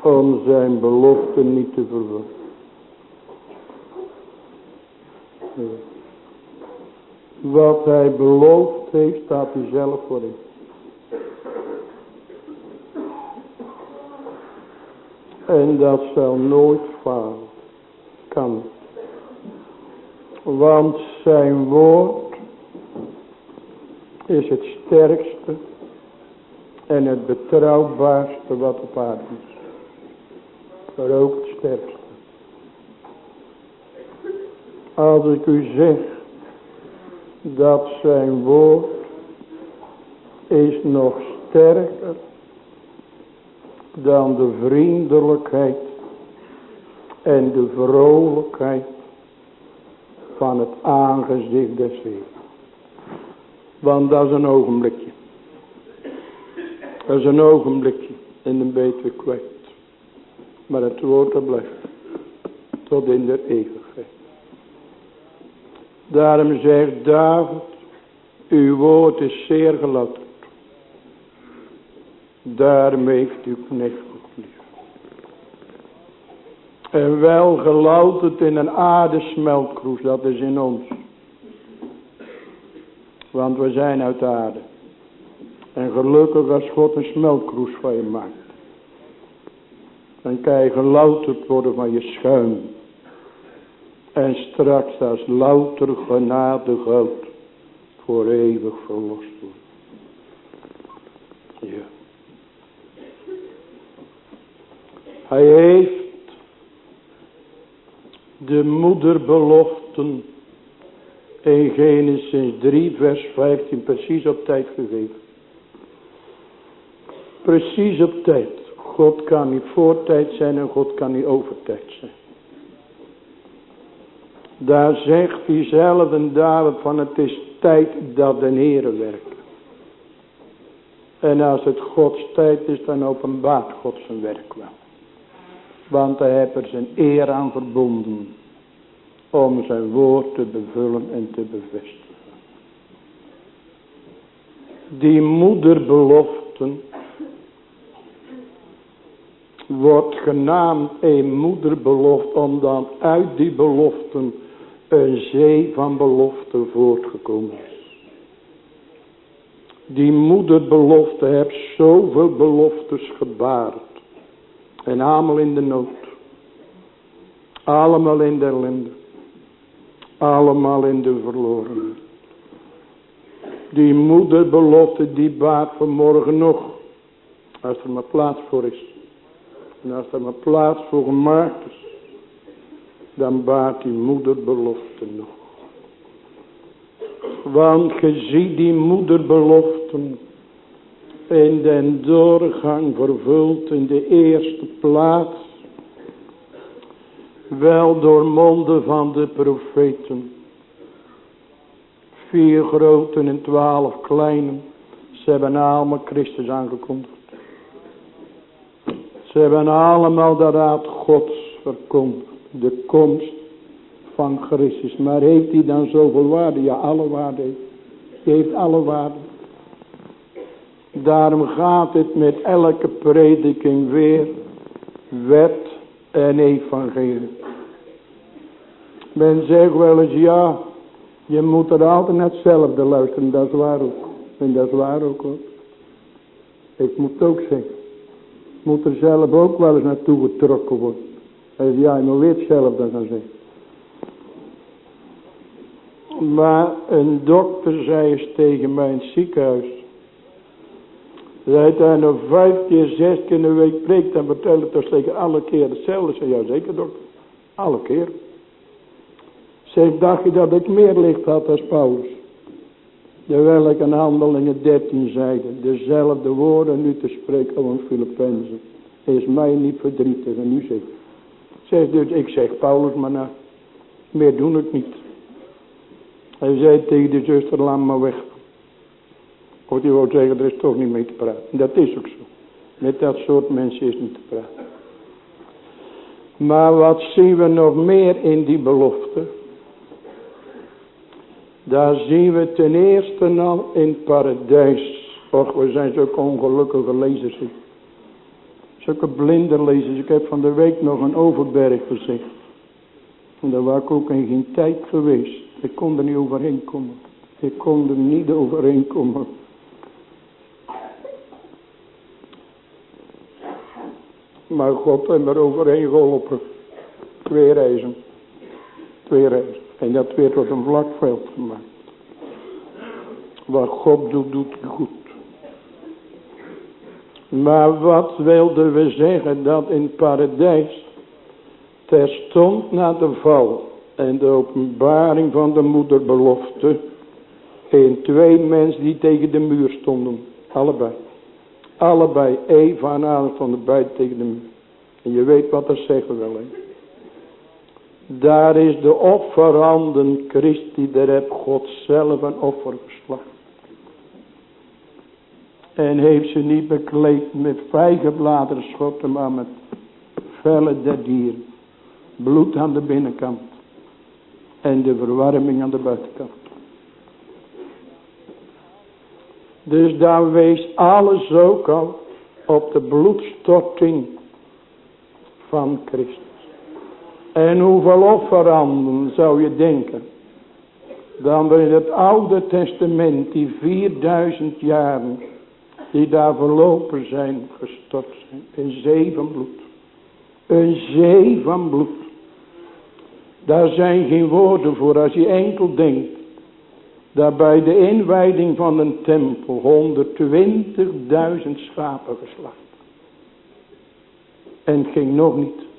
om zijn belofte niet te vervullen. Wat hij beloofd heeft, staat hij zelf voor in. En dat zal nooit falen. Kan. Want zijn woord is het sterkste en het betrouwbaarste wat op aarde is. Maar ook het sterkste. Als ik u zeg dat zijn woord is nog sterker dan de vriendelijkheid en de vrolijkheid van het aangezicht des Heeren. Want dat is een ogenblikje. Dat is een ogenblikje en dan beter kwijt. Maar het woord blijft tot in de eeuwigheid. Daarom zegt David, uw woord is zeer gelouterd. Daarom heeft uw knecht lief. En wel gelouterd in een aardesmeltkroes, dat is in ons. Want we zijn uit aarde. En gelukkig als God een smeltkroes van je maakt. Dan kan je gelouterd worden van je schuim. En straks als louter genade goud voor eeuwig verlost worden. Ja. Hij heeft de moederbeloften in Genesis 3 vers 15 precies op tijd gegeven. Precies op tijd. God kan niet voortijd zijn en God kan niet overtijd zijn. Daar zegt hij zelf en David van het is tijd dat de Heere werkt. En als het Gods tijd is dan openbaart God zijn werk wel. Want hij heeft er zijn eer aan verbonden. Om zijn woord te bevullen en te bevestigen. Die moederbeloften wordt genaamd een moederbelofte, omdat uit die beloften een zee van beloften voortgekomen is. Die moederbelofte heeft zoveel beloftes gebaard. En allemaal in de nood. Allemaal in de ellende. Allemaal in de verloren. Die moederbelofte die baart vanmorgen nog. Als er maar plaats voor is. En als er maar plaats voor gemaakt is. Dan baart die moederbelofte nog. Want je ziet die moederbeloften in den doorgang vervuld in de eerste plaats. Wel door monden van de profeten. Vier grote en twaalf kleine. Ze hebben allemaal Christus aangekondigd. Ze hebben allemaal de raad Gods verkondigd. De komst van Christus. Maar heeft hij dan zoveel waarde? Ja, alle waarde. Hij heeft alle waarde. Daarom gaat het met elke prediking weer wet en evangelie. Men zegt wel eens ja, je moet er altijd naar hetzelfde luisteren. Dat is waar ook. En dat is waar ook hoor. Ik moet ook zeggen. Moet er zelf ook wel eens naartoe getrokken worden. Hij ja, je moet weer hetzelfde gaan zeggen. Maar een dokter zei eens tegen mij in het ziekenhuis. Dat hij nog vijf keer, zes keer in de week preekt en vertelt het toch zeker alle keer hetzelfde. Zeg, ja zeker dokter. Alle keer. Zeg, dacht je dat ik meer licht had als Paulus? Terwijl ik in handelingen 13 zeide, dezelfde woorden nu te spreken van Filippenzen, is mij niet verdrietig. En nu zeg zeg dus, ik zeg Paulus maar nou, meer doen ik niet. Hij zei tegen de zuster, laat maar weg. Of die wou zeggen, er is toch niet mee te praten. Dat is ook zo. Met dat soort mensen is niet te praten. Maar wat zien we nog meer in die belofte? Daar zien we ten eerste al in paradijs. Och, we zijn zulke ongelukkige lezers. Zulke blinde lezers. Ik heb van de week nog een overberg gezegd. En daar was ik ook in geen tijd geweest. Ik kon er niet overheen komen. Ik kon er niet overheen komen. Maar God heeft er overheen geholpen. Twee reizen. Twee reizen. En dat werd tot een vlak veld gemaakt. Wat God doet, doet goed. Maar wat wilden we zeggen dat in het paradijs terstond na de val en de openbaring van de moederbelofte in twee mensen die tegen de muur stonden. Allebei. Allebei. Eva en Adam van de buiten tegen de muur. En je weet wat dat zeggen wel. Hè? Daar is de offeranden Christi. Daar heb God zelf een offer geslacht. En heeft ze niet bekleed met vijgenbladeren schotten, maar met vellen der dieren. Bloed aan de binnenkant. En de verwarming aan de buitenkant. Dus daar wees alles ook al op de bloedstorting van Christus. En hoeveel offeranden zou je denken. Dan in het oude testament die 4000 jaren die daar verlopen zijn gestort zijn. Een zee van bloed. Een zee van bloed. Daar zijn geen woorden voor als je enkel denkt. Dat bij de inwijding van een tempel 120.000 schapen geslacht. En het ging nog niet.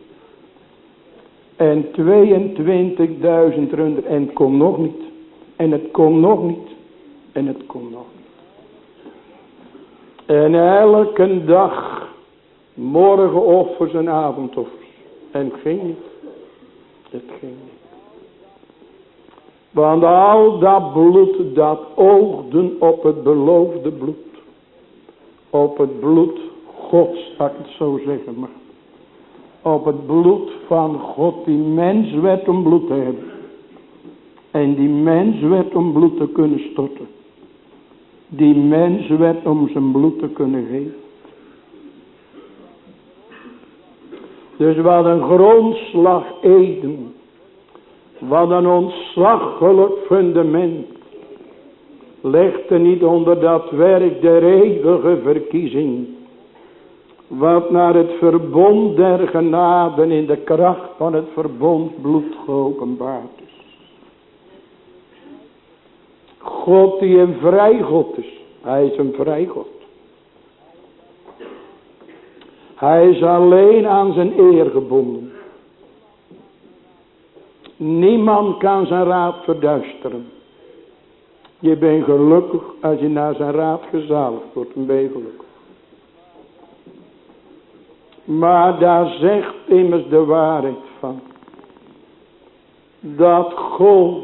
En 22.000 runder en komt nog niet. En het komt nog niet. En het komt nog niet. En elke dag morgenoffers en avondoffers. En het ging niet. Het ging niet. Want al dat bloed dat oogden op het beloofde bloed. Op het bloed Gods, zal ik het zo zeggen maar. Op het bloed van God die mens werd om bloed te hebben. En die mens werd om bloed te kunnen storten die mens werd om zijn bloed te kunnen geven. Dus wat een grondslag eden. Wat een ontzaglijk fundament. Legt er niet onder dat werk der eeuwige verkiezing. Wat naar het verbond der genaden in de kracht van het verbond bloed geopenbaard God die een vrij God is. Hij is een vrij God. Hij is alleen aan zijn eer gebonden. Niemand kan zijn raad verduisteren. Je bent gelukkig als je naar zijn raad gezaligd wordt. Dan ben. Maar daar zegt immers de waarheid van. Dat God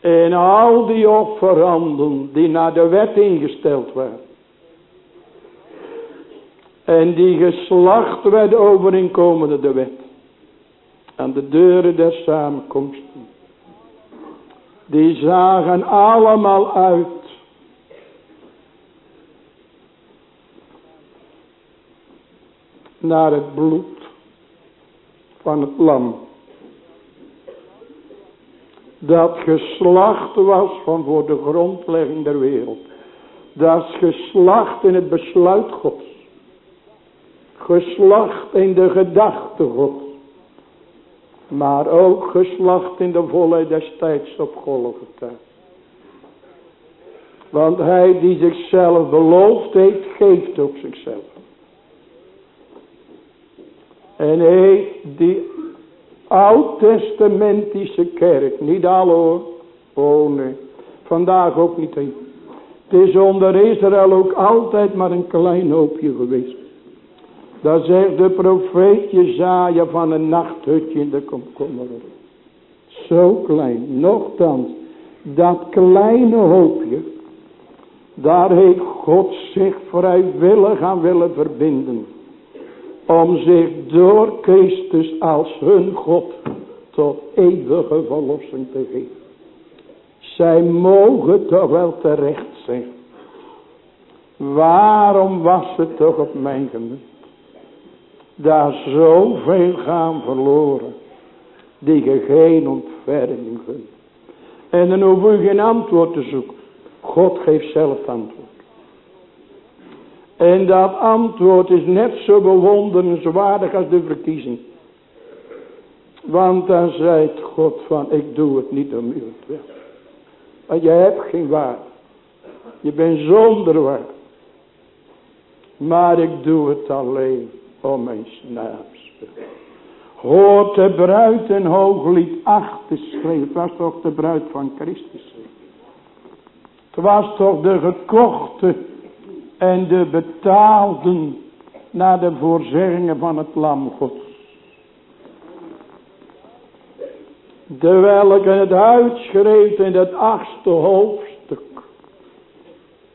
en al die offeranden die naar de wet ingesteld werden. En die geslacht werden overeenkomende de wet. Aan de deuren der samenkomsten. Die zagen allemaal uit. Naar het bloed van het lam dat geslacht was van voor de grondlegging der wereld. Dat is geslacht in het besluit Gods. Geslacht in de gedachte Gods. Maar ook geslacht in de volheid des tijds op Golgotha. Want hij die zichzelf beloofd heeft, geeft ook zichzelf. En hij die oud-testamentische kerk. Niet alle hoor. Oh nee. Vandaag ook niet heen. Het is onder Israël ook altijd maar een klein hoopje geweest. Daar zegt de profeet Jezaja van een nachthutje in de komkommer. Zo klein. Nochtans. Dat kleine hoopje. Daar heeft God zich vrijwillig aan willen verbinden. Om zich door Christus als hun God tot eeuwige verlossing te geven. Zij mogen toch wel terecht zijn. Waarom was het toch op mijn gemunt? Daar zoveel gaan verloren. Die je geen ontferming kunt. En dan hoef je geen antwoord te zoeken. God geeft zelf antwoord. En dat antwoord is net zo bewonderenswaardig als de verkiezing. Want dan zei God van, ik doe het niet om u wil. Want je hebt geen waarde. Je bent zonder waarde. Maar ik doe het alleen om mijn naams Hoort de bruid een hooglied achter. Het was toch de bruid van Christus. Het was toch de gekochte en de betaalden naar de voorzeggingen van het lam gods. De welke het uitschreef in het achtste hoofdstuk.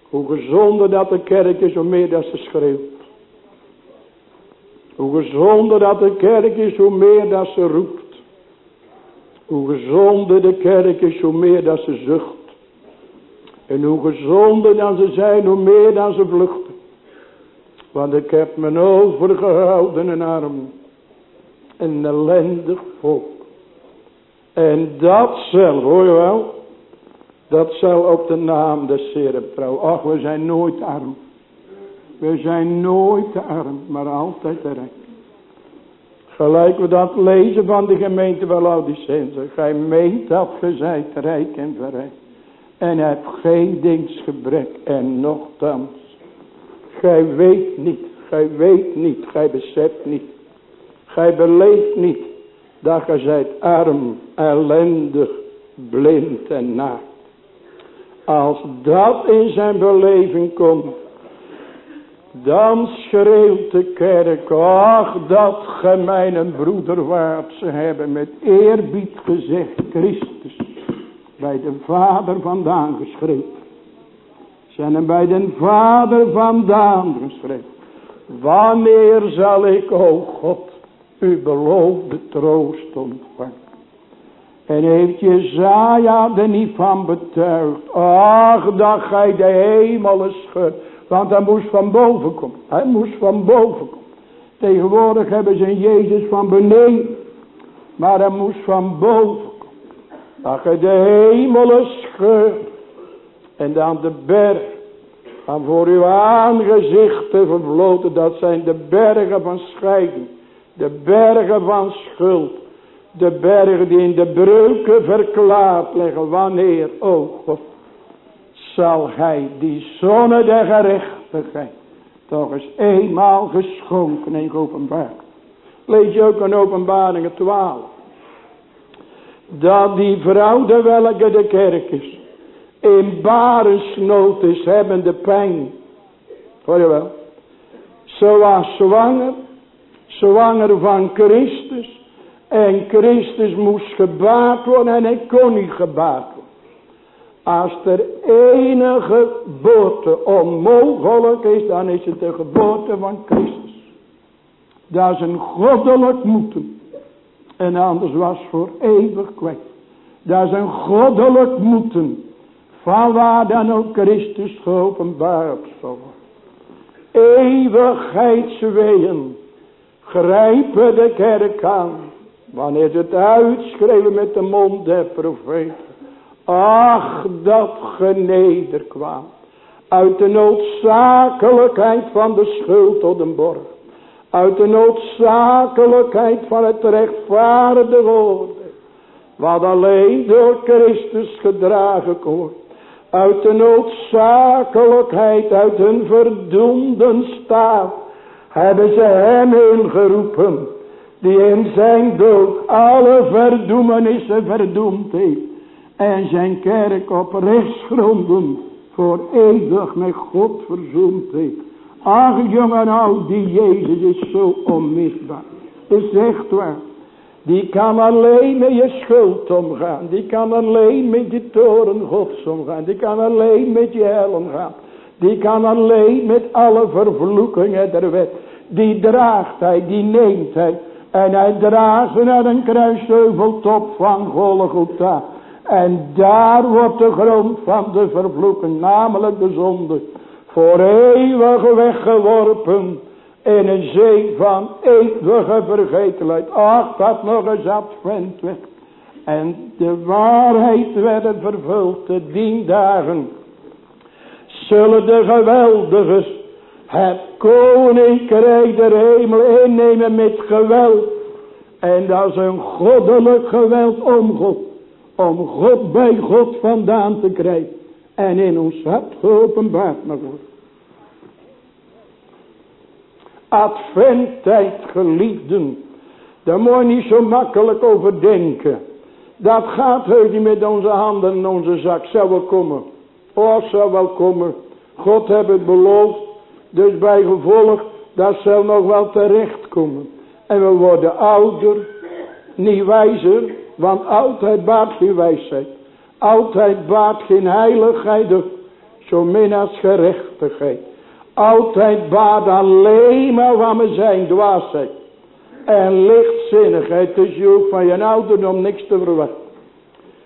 Hoe gezonder dat de kerk is, hoe meer dat ze schreeuwt. Hoe gezonder dat de kerk is, hoe meer dat ze roept. Hoe gezonder de kerk is, hoe meer dat ze zucht. En hoe gezonder dan ze zijn, hoe meer dan ze vluchten. Want ik heb me overgehouden en arm. Een ellendig volk. En dat zal, hoor je wel. Dat zal op de naam des Heren vrouw. Ach, we zijn nooit arm. We zijn nooit arm, maar altijd rijk. Gelijk we dat lezen van de gemeente Laodicense. Gij meent dat ge zijt rijk en verrijk. En hebt geen dingsgebrek en nogthans. Gij weet niet, gij weet niet, gij beseft niet. Gij beleeft niet dat gij zijt arm, ellendig, blind en naakt. Als dat in zijn beleving komt, dan schreeuwt de kerk, ach dat ge mijn broeder waard ze hebben met eerbied gezegd, Christus, bij de Vader vandaan geschreven. Zijn hem bij de Vader vandaan geschreven. Wanneer zal ik, o God, uw beloofde troost ontvangen? En heeft Jezaja er niet van betuigd. Ach, dat gij de hemelen schudt want hij moest van boven komen. Hij moest van boven komen. Tegenwoordig hebben ze een Jezus van beneden. Maar hij moest van boven. Dat je de hemelen scheurt. En dan de berg. Van voor uw aangezichten vervloten. Dat zijn de bergen van scheiding. De bergen van schuld. De bergen die in de breuken verklaard liggen. Wanneer, o God zal hij die zonne der gerechtigheid toch eens eenmaal geschonken en geopenbaard. Lees je ook in openbaringen 12. Dat die vrouw de welke de kerk is. In barensnood is hebbende pijn. Hoor je wel. Zoals zwanger. Zwanger van Christus. En Christus moest gebaard worden en hij kon niet gebaard worden. Als er enige geboorte onmogelijk is, dan is het de geboorte van Christus. Dat is een goddelijk moeten. En anders was voor eeuwig kwijt. Dat is een goddelijk moeten. Van waar dan ook Christus geopenbaard zal worden. Eeuwigheidsweeën grijpen de kerk aan. Wanneer het uitschreeuwen met de mond der profeten. Ach, dat geneder kwam. Uit de noodzakelijkheid van de schuld tot een borg. Uit de noodzakelijkheid van het rechtvaardige woord. Wat alleen door Christus gedragen kon Uit de noodzakelijkheid, uit hun verdoemden staat. Hebben ze hem ingeroepen. Die in zijn dood alle verdoemenissen verdoemd heeft en zijn kerk op rechtsgronden voor eeuwig met God verzoend heeft. Ach jongen nou, die Jezus is zo onmisbaar. Is echt waar. Die kan alleen met je schuld omgaan. Die kan alleen met je toren gods omgaan. Die kan alleen met je hel omgaan. Die kan alleen met alle vervloekingen der wet. Die draagt hij, die neemt hij. En hij draagt ze naar een kruisheuveltop van Golgotha. En daar wordt de grond van de vervloeking, namelijk de zonde, voor eeuwig weggeworpen in een zee van eeuwige vergetelheid. Ach, dat nog eens advent werd. En de waarheid werd vervuld te dien dagen. Zullen de geweldigers het koninkrijk der hemel innemen met geweld. En dat is een goddelijk geweld om God. Om God bij God vandaan te krijgen. En in ons hart geopenbaard mag worden. Adventtijd geliefden. Daar moet je niet zo makkelijk over denken. Dat gaat heus niet met onze handen in onze zak. Zou wel komen. Oh, zou wel komen. God heeft het beloofd. Dus bij gevolg, dat zal nog wel terechtkomen. En we worden ouder, niet wijzer, want oudheid baart geen wijsheid. Oudheid baart geen heiligheid, zo min als gerechtigheid. Oudheid baart alleen maar wat we zijn, dwaasheid. En lichtzinnigheid, dus je van je ouderdom niks te verwachten.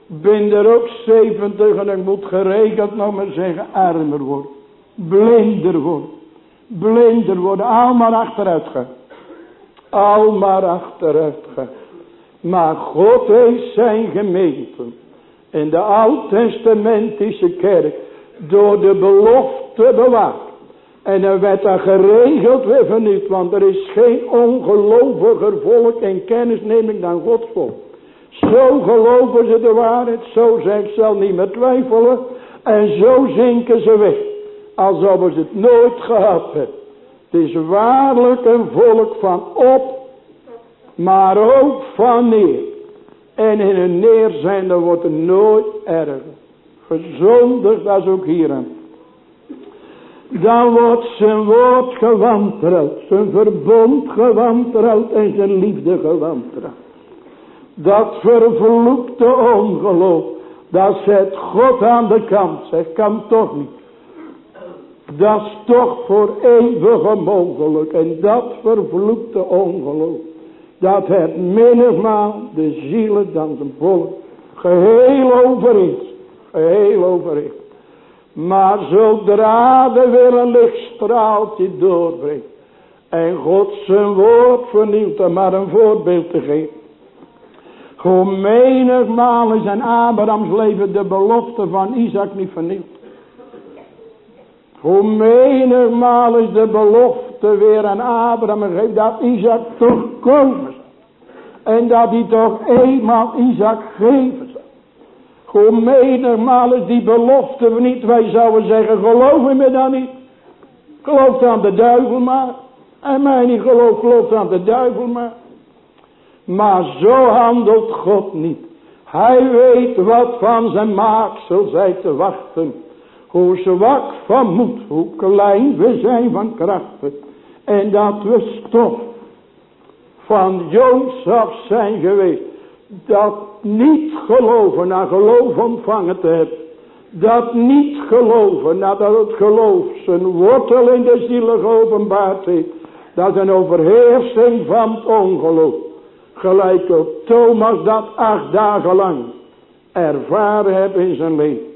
Ben er ook 70 en ik moet geregeld nog maar zeggen armer worden. Blinder worden. Blinder worden. Al maar achteruit gaan. Al maar achteruit gaan. Maar God heeft zijn gemeente. In de oud-testamentische kerk. Door de belofte bewaard. En er werd daar geregeld weer vernieuwd. Want er is geen ongeloviger volk in kennisneming dan Gods volk. Zo geloven ze de waarheid. Zo zijn zal niet meer twijfelen. En zo zinken ze weg. Alsof ze het nooit gehad hebben. Het is waarlijk een volk van op. Maar ook van neer. En in een neer zijn, dan wordt het nooit erger. Gezondig, dat is ook hier. Dan wordt zijn woord gewantrouwd. Zijn verbond gewantrouwd en zijn liefde gewantrouwd. Dat vervloekte ongeloof. Dat zet God aan de kant. Zegt kan toch niet. Dat is toch voor eeuwig mogelijk. En dat vervloekte ongeloof. Dat het menigmaal de zielen dan zijn volk geheel overeen. Geheel overeen. Maar zodra er weer een lichtstraaltje doorbrengt. En God zijn woord vernieuwt om maar een voorbeeld te geven. Hoe menigmaal is in Abrahams leven de belofte van Isaac niet vernieuwd. Hoe menigmaal is de belofte weer aan Abraham gegeven dat Isaac komen En dat hij toch eenmaal Isaac geven zal. Hoe menigmaal is die belofte niet. Wij zouden zeggen geloof me dan niet. Geloof aan de duivel maar. En mij niet geloof, geloof aan de duivel maar. Maar zo handelt God niet. Hij weet wat van zijn maaksel zij te wachten. Hoe zwak van moed, hoe klein we zijn van krachten. En dat we stof van af zijn geweest. Dat niet geloven naar geloof ontvangen te hebben. Dat niet geloven nadat het geloof zijn wortel in de ziel geopenbaard heeft. Dat een overheersing van het ongeloof. Gelijk op Thomas dat acht dagen lang ervaren heeft in zijn leven.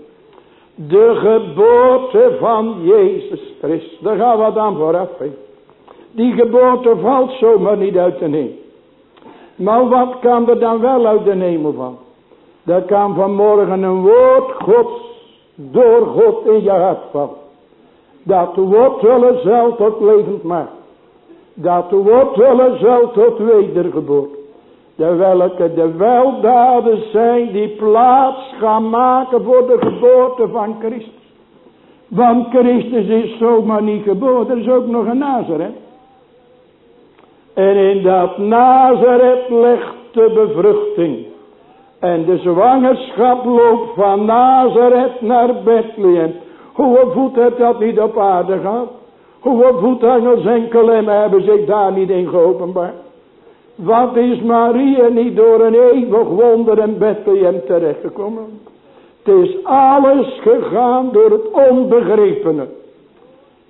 De geboorte van Jezus Christus. Daar gaan we dan vooraf. Die geboorte valt zomaar niet uit de neem. Maar wat kan er dan wel uit de nemen van? Er kan vanmorgen een woord Gods door God in je hart vallen. Dat wortelen zelf tot levend maakt. Dat wortelen zelf tot wedergeboorte. De welke de weldaden zijn die plaats gaan maken voor de geboorte van Christus. Want Christus is zomaar niet geboren, er is ook nog een Nazareth. En in dat Nazareth ligt de bevruchting. En de zwangerschap loopt van Nazareth naar Bethlehem. Hoeveel voet heeft dat niet op aarde gehad? Hoeveel voetangels en klemmen hebben zich daar niet in geopenbaard? Wat is Maria niet door een eeuwig wonder in Bethlehem terechtgekomen? Het is alles gegaan door het onbegrepene.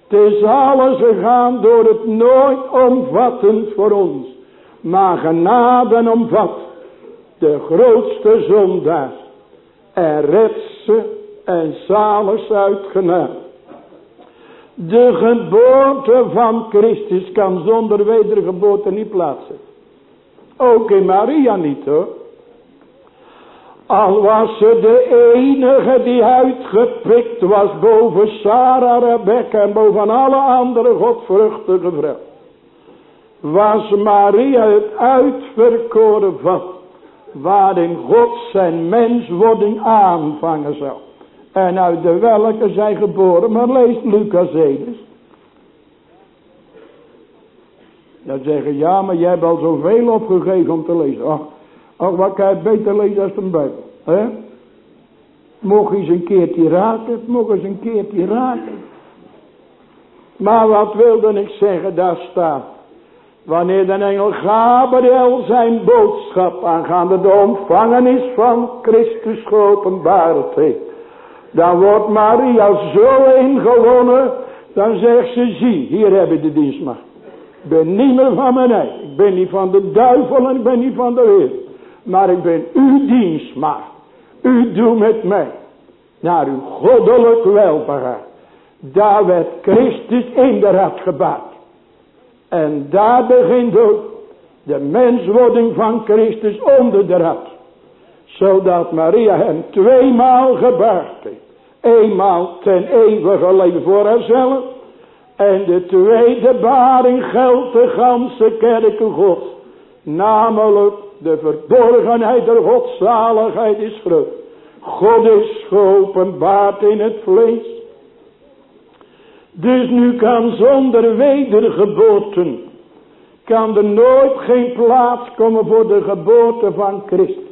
Het is alles gegaan door het nooit omvattend voor ons. Maar genade omvat de grootste zondaar. En redt ze en zalig uit genade. De geboorte van Christus kan zonder wedergeboorte niet plaatsen. Ook in Maria niet hoor. Al was ze de enige die uitgepikt was boven Sarah, Rebecca en boven alle andere godvruchtige vrouwen. Was Maria het uitverkoren van waarin God zijn menswording aanvangen zou. En uit de welke zij geboren, maar leest Lucas 1 Dan zeggen, ja, maar jij hebt al zoveel opgegeven om te lezen. Ach, ach wat kan je beter lezen als de Bijbel. Hè? Mocht eens een keertje raken, mocht eens een keertje raken. Maar wat wilde ik zeggen, daar staat. Wanneer de engel Gabriel zijn boodschap aangaande de ontvangenis van Christus geopenbaard heeft. Dan wordt Maria zo ingewonnen. Dan zegt ze, zie, hier heb je de dienstmacht. Ik ben niet meer van mijn eigen. Ik ben niet van de duivel en ik ben niet van de wereld. Maar ik ben uw dienstmacht. U doet met mij. Naar uw goddelijk welbehaar. Daar werd Christus in de rat gebaat. En daar begint ook de menswording van Christus onder de rat. Zodat Maria hem tweemaal gebaard heeft. Eenmaal ten eeuwige leven voor haarzelf. En de tweede baring geldt de ganse kerken God. Namelijk de verborgenheid der godzaligheid is groot. God is geopenbaard in het vlees. Dus nu kan zonder wedergeboorten, kan er nooit geen plaats komen voor de geboorte van Christus.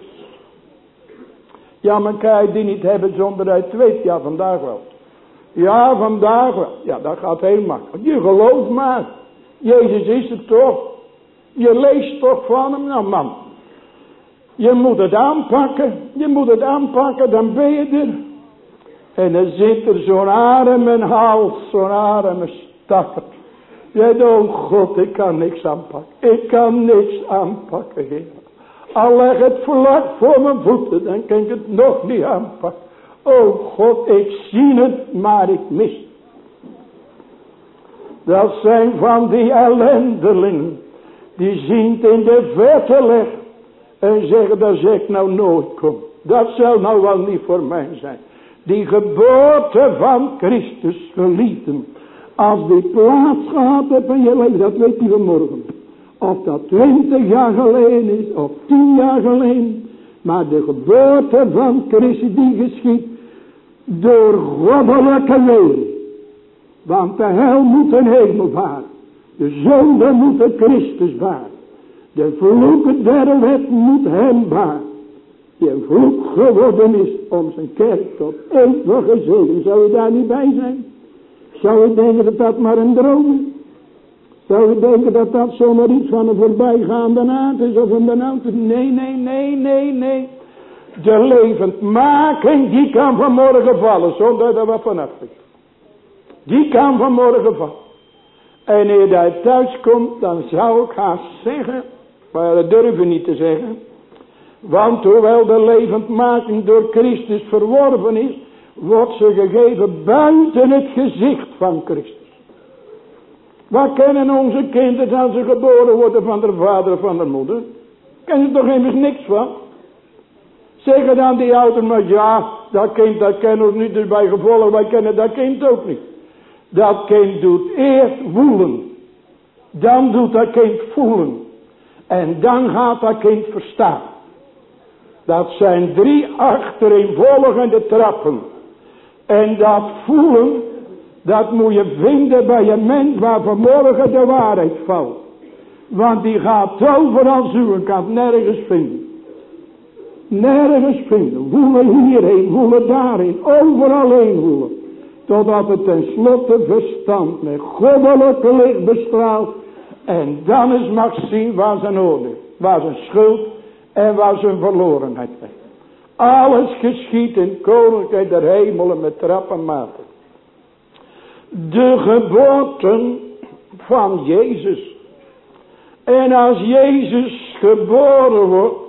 Ja, maar kan je die niet hebben zonder uit weet? Ja, vandaag wel. Ja, vandaag wel. Ja, dat gaat heel makkelijk. Je gelooft maar. Jezus is het toch. Je leest toch van hem. Nou man. Je moet het aanpakken. Je moet het aanpakken. Dan ben je er. En dan zit er zo'n arme hals. Zo'n arme stakker. Jij oh God, ik kan niks aanpakken. Ik kan niks aanpakken, Heer. Al leg het vlak voor mijn voeten, dan kan ik het nog niet aanpakken. Oh God, ik zie het, maar ik mis. Dat zijn van die ellendelingen. Die zien in de verte leg. En zeggen dat ik nou nooit kom. Dat zal nou wel niet voor mij zijn. Die geboorte van Christus geliefden. Als die plaats gehad heeft in je leven, dat weet je vanmorgen. Of dat twintig jaar geleden is, of tien jaar geleden. Maar de geboorte van Christus die geschiet door goddelijke wegen. Want de hel moet een hemel varen. De zonde moet een Christus varen. De vloek der wet moet hem varen. Die een vloek geworden is om zijn kerk tot eeuwige zegen. Zou je daar niet bij zijn? Zou je denken dat dat maar een droom is? Zou je denken dat dat zomaar iets van een voorbijgaande naad is of een benauwd Nee, nee, nee, nee, nee. De levendmaking die kan vanmorgen vallen zonder er wat vanaf is. Die kan vanmorgen vallen. En eer hij thuis komt, dan zou ik haast zeggen, maar dat durven niet te zeggen. Want hoewel de levendmaking door Christus verworven is, wordt ze gegeven buiten het gezicht van Christus. Wat kennen onze kinderen als ze geboren worden van de vader of van de moeder? Kennen ze toch immers niks van? Zeggen dan die ouders maar ja, dat kind dat kennen we niet, dus bij gevolg wij kennen dat kind ook niet. Dat kind doet eerst woelen. Dan doet dat kind voelen. En dan gaat dat kind verstaan. Dat zijn drie achtereenvolgende trappen. En dat voelen, dat moet je vinden bij een mens waar vanmorgen de waarheid valt. Want die gaat overal zoeken, kan het nergens vinden. Nergens vinden. Woelen hierheen, woelen daarheen, overal heen woelen. Totdat het tenslotte verstand met goddelijke licht bestraalt. En dan is mag zien waar zijn oordeel, waar zijn schuld en waar zijn verlorenheid ligt. Alles geschiet in koninkrijk der hemelen met trap de geboorte van Jezus. En als Jezus geboren wordt,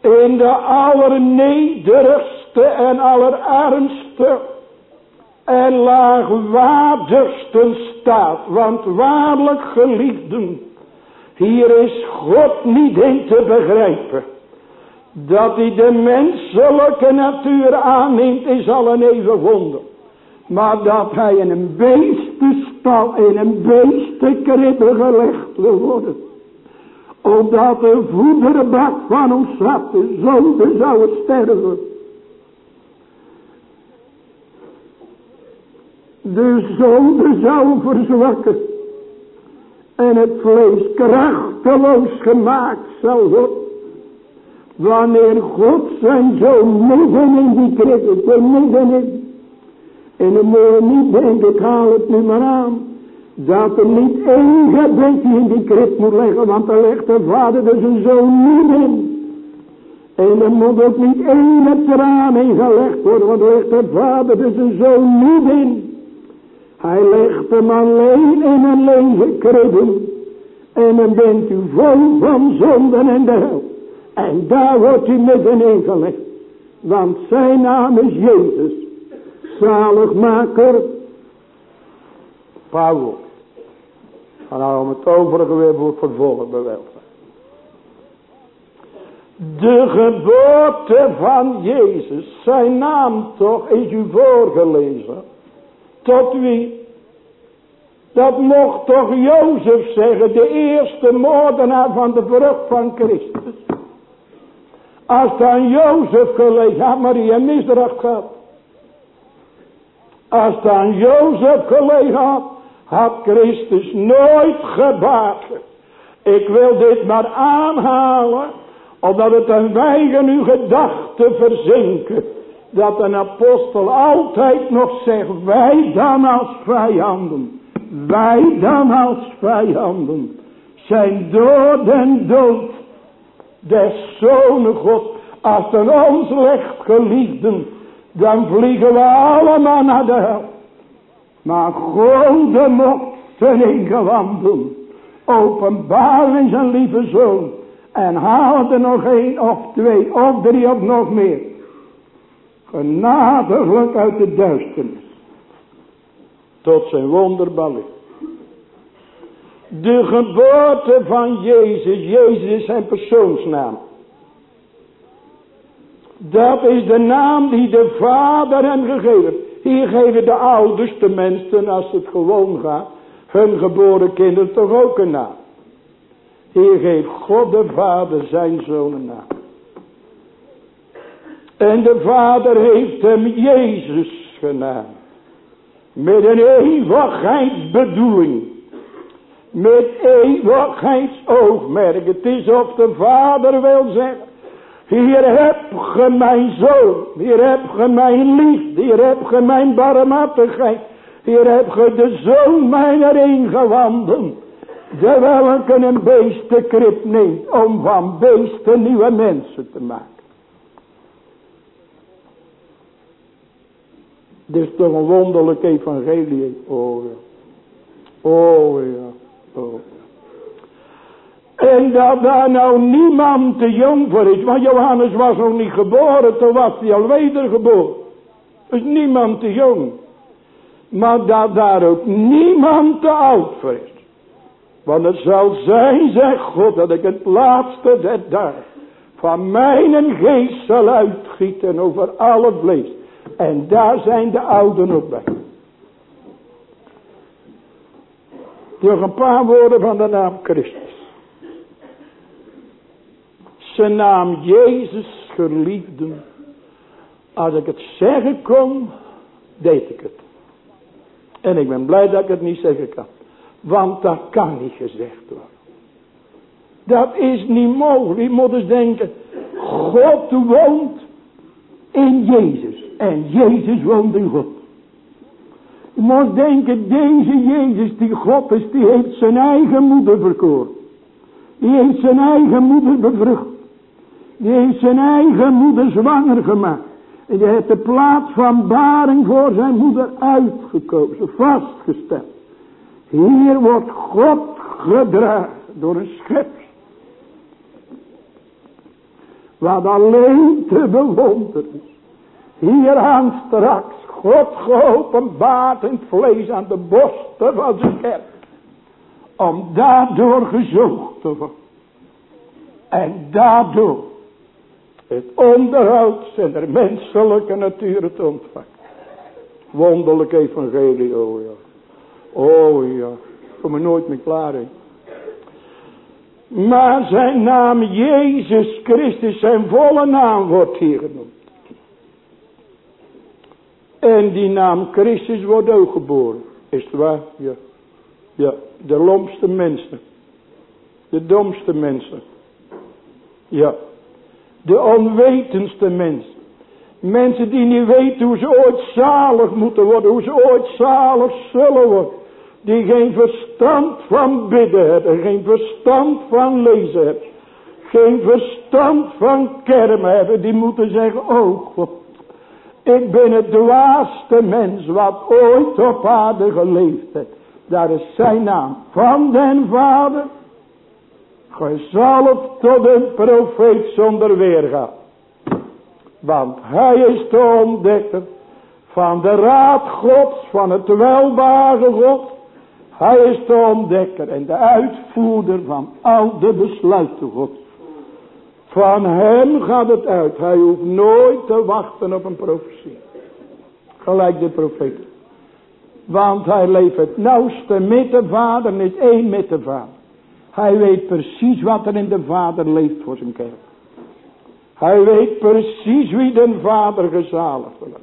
in de allernederigste en allerarmste en laagwaardigste staat. Want waarlijk geliefden, hier is God niet in te begrijpen. Dat hij de menselijke natuur aanneemt is al een even wonder. Maar dat hij in een beestenstal, in een beestenkribbe gelegd wil worden. Omdat de voederbak van ons zwarte zonde zou sterven. De zonde zou verzwakken. En het vlees krachteloos gemaakt zou worden. Wanneer God zijn zoon midden in die kribbe, er middenin en dan moet je niet denken, ik haal het nu maar aan. Dat er niet één gebedje in die krip moet leggen, want dan legt de vader dus een zoon niet in. En er moet ook niet één traan in gelegd worden, want dan legt de vader dus een zoon niet in. Hij legt hem alleen in een lege kribben. En dan bent u vol van zonden en de hel. En daar wordt u middenin gelegd. Want zijn naam is Jezus zaligmaker. Paulus. En nou om het overige weer voor het vervolg. De geboorte van Jezus, zijn naam toch, is u voorgelezen. Tot wie? Dat mocht toch Jozef zeggen, de eerste moordenaar van de vrucht van Christus. Als dan Jozef gelegen had, Maria misdracht gehad. Als het aan Jozef gelegen had, had Christus nooit gebaat. Ik wil dit maar aanhalen, omdat het een weigen uw gedachten verzinken. Dat een apostel altijd nog zegt, wij dan als vijanden, wij dan als vijanden, zijn door den dood des zonen God, als een ons legt geliefden, dan vliegen we allemaal naar de hel. Maar God mocht zijn ingewanden openbaar in zijn lieve zoon. En haalde nog één of twee of drie of nog meer genadiglijk uit de duisternis tot zijn wonderbaar De geboorte van Jezus, Jezus is zijn persoonsnaam. Dat is de naam die de vader hem gegeven Hier geven de ouders, mensen als het gewoon gaat, hun geboren kinderen toch ook een naam. Hier geeft God de vader zijn zoon een naam. En de vader heeft hem Jezus genaamd. Met een eeuwigheidsbedoeling. Met eeuwigheidsoogmerk. Het is of de vader wil zeggen. Hier heb ge mijn zoon. Hier heb ge mijn liefde. Hier heb ge mijn barmhartigheid. Hier heb ge de zoon mijner ingewanden. De welke een beestenkrip neemt. Om van beesten nieuwe mensen te maken. Dit is toch een wonderlijk evangelie. Oh ja. Oh ja. Oh. En dat daar nou niemand te jong voor is. Want Johannes was nog niet geboren. Toen was hij al wedergeboren. Dus niemand te jong. Maar dat daar ook niemand te oud voor is. Want het zal zijn, zegt God, dat ik het laatste der daar van mijn geest zal uitgieten over alle vlees. En daar zijn de ouden ook bij. Nog een paar woorden van de naam Christus zijn naam Jezus geliefden. Als ik het zeggen kon, deed ik het. En ik ben blij dat ik het niet zeggen kan. Want dat kan niet gezegd worden. Dat is niet mogelijk. Je moet eens denken. God woont in Jezus. En Jezus woont in God. Je moet denken, deze Jezus die God is, die heeft zijn eigen moeder verkoord. Die heeft zijn eigen moeder bevrucht. Die heeft zijn eigen moeder zwanger gemaakt. En die heeft de plaats van baring voor zijn moeder uitgekozen, vastgesteld. Hier wordt God gedragen door een schep. Wat alleen te bewonderen is. Hier aan straks God geopenbaard in vlees aan de borsten van zijn kerk. Om daardoor gezocht te worden. En daardoor het onderhoud zijn der menselijke natuur te ontvangen. Wonderlijk evangelie, oh ja. Oh ja, ik kom er nooit meer klaar in. Maar zijn naam Jezus Christus, zijn volle naam wordt hier genoemd. En die naam Christus wordt ook geboren. Is het waar? Ja. Ja, de lompste mensen. De domste mensen. Ja. De onwetendste mensen. Mensen die niet weten hoe ze ooit zalig moeten worden. Hoe ze ooit zalig zullen worden. Die geen verstand van bidden hebben. Geen verstand van lezen hebben. Geen verstand van kermen hebben. Die moeten zeggen, oh God. Ik ben het dwaaste mens wat ooit op aarde geleefd heeft. Daar is zijn naam. Van den Vader. Gezalfd tot een profeet zonder weerga. Want hij is de ontdekker van de raad gods, van het welbare God. Hij is de ontdekker en de uitvoerder van al de besluiten God. Van hem gaat het uit. Hij hoeft nooit te wachten op een profetie. Gelijk de profeet. Want hij leeft het nauwste met de vader, niet één met de vader. Hij weet precies wat er in de vader leeft voor zijn kerk. Hij weet precies wie de vader gezaligd wil.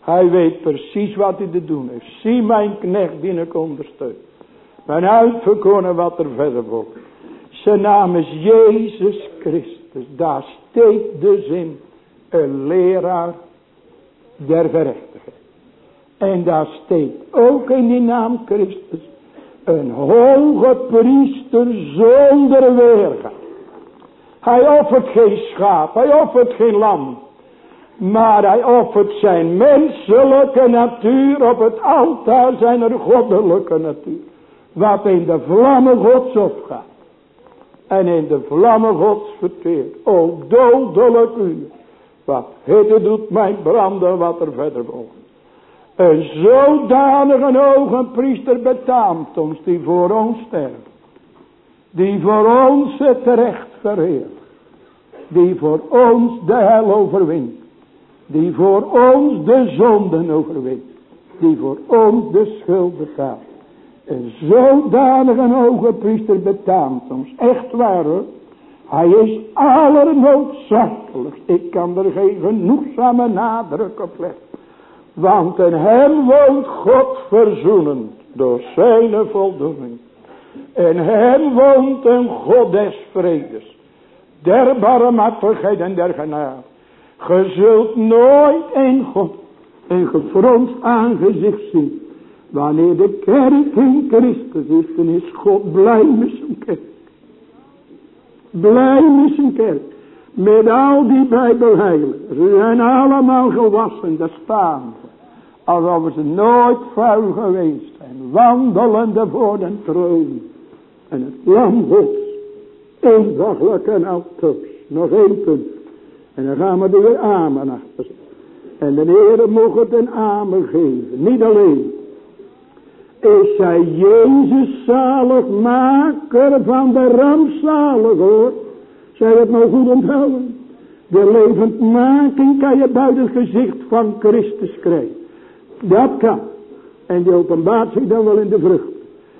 Hij weet precies wat hij te doen heeft. Zie mijn knecht die ik ondersteun. Mijn uitverkoren wat er verder volgt. Zijn naam is Jezus Christus. Daar steekt de zin. Een leraar der gerechtigheid. En daar steekt ook in die naam Christus. Een hoge priester zonder weerga. Hij offert geen schaap. Hij offert geen lam. Maar hij offert zijn menselijke natuur op het altaar zijn goddelijke natuur. Wat in de vlammen gods opgaat. En in de vlammen gods verteert. O dodelijk u. Wat hitte doet mijn branden wat er verder volgt. Een zodanige ogenpriester betaamt ons die voor ons sterft. Die voor ons het recht verheert. Die voor ons de hel overwint. Die voor ons de zonden overwint. Die voor ons de schuld betaalt. Een zodanige hoge priester betaamt ons. Echt waar hoor. Hij is allernoodzakelijk. Ik kan er geen genoegzame nadruk op leggen. Want in hem woont God verzoenend door zijn voldoening. In hem woont een God des vredes. Der barmhartigheid en der genade. Ge zult nooit een God een gefronst aangezicht zien. Wanneer de kerk in Christus is, dan is God blij met zijn kerk. Blij met zijn kerk. Met al die bijbelheilen. Ze zijn allemaal gewassen, dat staan Alsof ze nooit vuil geweest zijn. Wandelende voor de troon. En het lam gods. Eenvoudig en altoos. Nog één punt. En dan gaan we er weer amen achter. En de Heer mocht het een amen geven. Niet alleen. Is hij Jezus zaligmaker van de rampzalig hoor. Zij het nou goed onthouden. De levendmaking kan je buiten het gezicht van Christus krijgen. Dat kan. En die openbaart zich dan wel in de vrucht.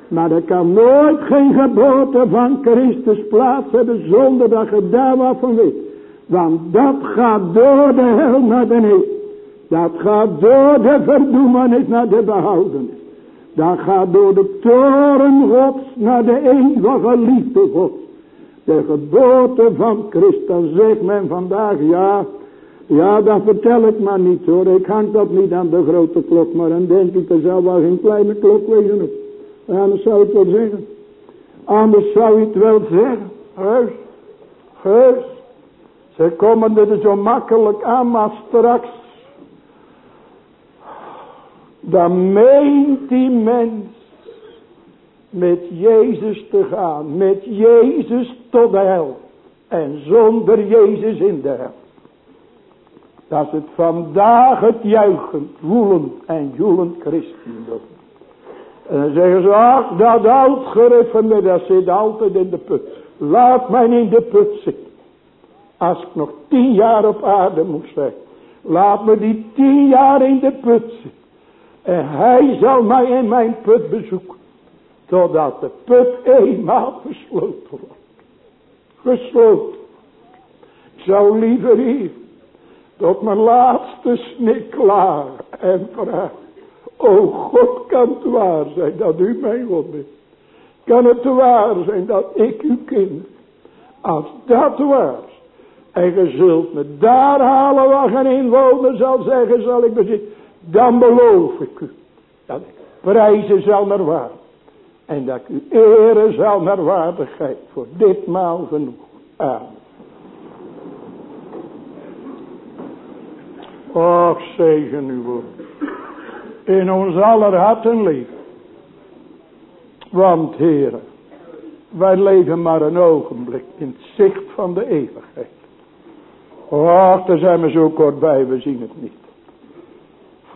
Maar er kan nooit geen geboorte van Christus plaats hebben zonder dat je daar wat van weet. Want dat gaat door de hel naar beneden. Dat gaat door de verdoemenis naar de behoudenis. Dat gaat door de toren gods naar de eeuwige liefde gods. De geboorte van Christus zegt men vandaag ja. Ja dat vertel ik maar niet hoor. Ik hang dat niet aan de grote klok. Maar dan denk ik er zou wel geen kleine klok wezen. Anders zou ik wel zeggen. Anders zou ik het wel zeggen. Heus. Heus. Ze komen er zo makkelijk aan, maar straks. Dan meent die mens met Jezus te gaan. Met Jezus tot de hel. En zonder Jezus in de hel. Dat is het vandaag het juichend, woelend en joelend christendom. En dan zeggen ze, ach, dat oudgeriffende, dat zit altijd in de put. Laat mij in de put zitten. Als ik nog tien jaar op aarde moet zijn. Laat me die tien jaar in de put zitten. En hij zal mij in mijn put bezoeken. Totdat de put eenmaal gesloten wordt. Gesloten. Ik zou liever hier tot mijn laatste snik klaar en vraag. O God, kan het waar zijn dat u mijn God bent. Kan het waar zijn dat ik u kind. Als dat waar is. En je zult me daar halen waar geen inwoner zal zeggen, zal ik bezitten. Dan beloof ik u. Dat ik prijzen zal naar waarde. En dat ik u eren zal naar waardigheid. Voor ditmaal genoeg. Amen. Och, zegen uw. In ons aller harten leven. Want, heren, wij leven maar een ogenblik in het zicht van de eeuwigheid. Och, daar zijn we zo kort bij, we zien het niet.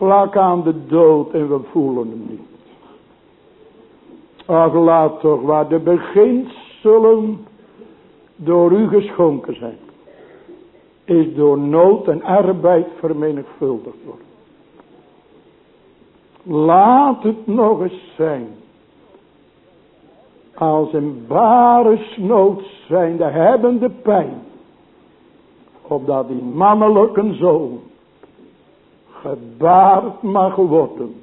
Vlak aan de dood en we voelen hem niet. Ach, laat toch waar de beginselen door u geschonken zijn is door nood en arbeid vermenigvuldigd worden. Laat het nog eens zijn. Als een ware snood zijn de hebbende pijn. Opdat die mannelijke zoon gebaard mag worden.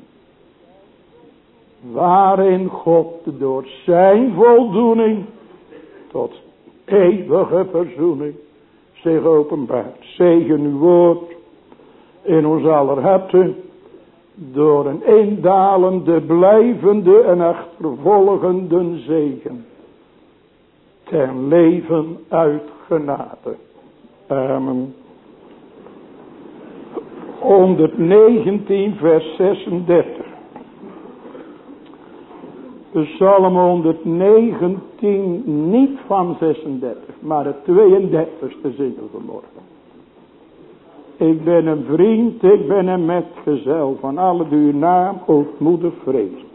Waarin God door zijn voldoening tot eeuwige verzoening zich openbaart. Zegen uw woord in ons aller. Door een eendalende, blijvende en achtervolgende zegen. Ten leven uit genade. Amen. 119 vers 36. Psalm 119, niet van 36, maar het 32ste zingen vanmorgen. Ik ben een vriend, ik ben een metgezel van alle die uw naam ootmoedig vrezen.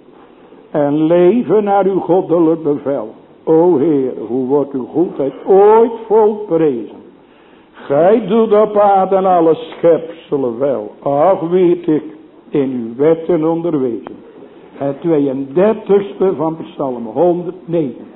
En leven naar uw goddelijk bevel. O Heer, hoe wordt uw goedheid ooit volprezen. Gij doet op aarde alle schepselen wel. Ach, weet ik, in uw wetten onderwezen het 32ste van Psalm 119.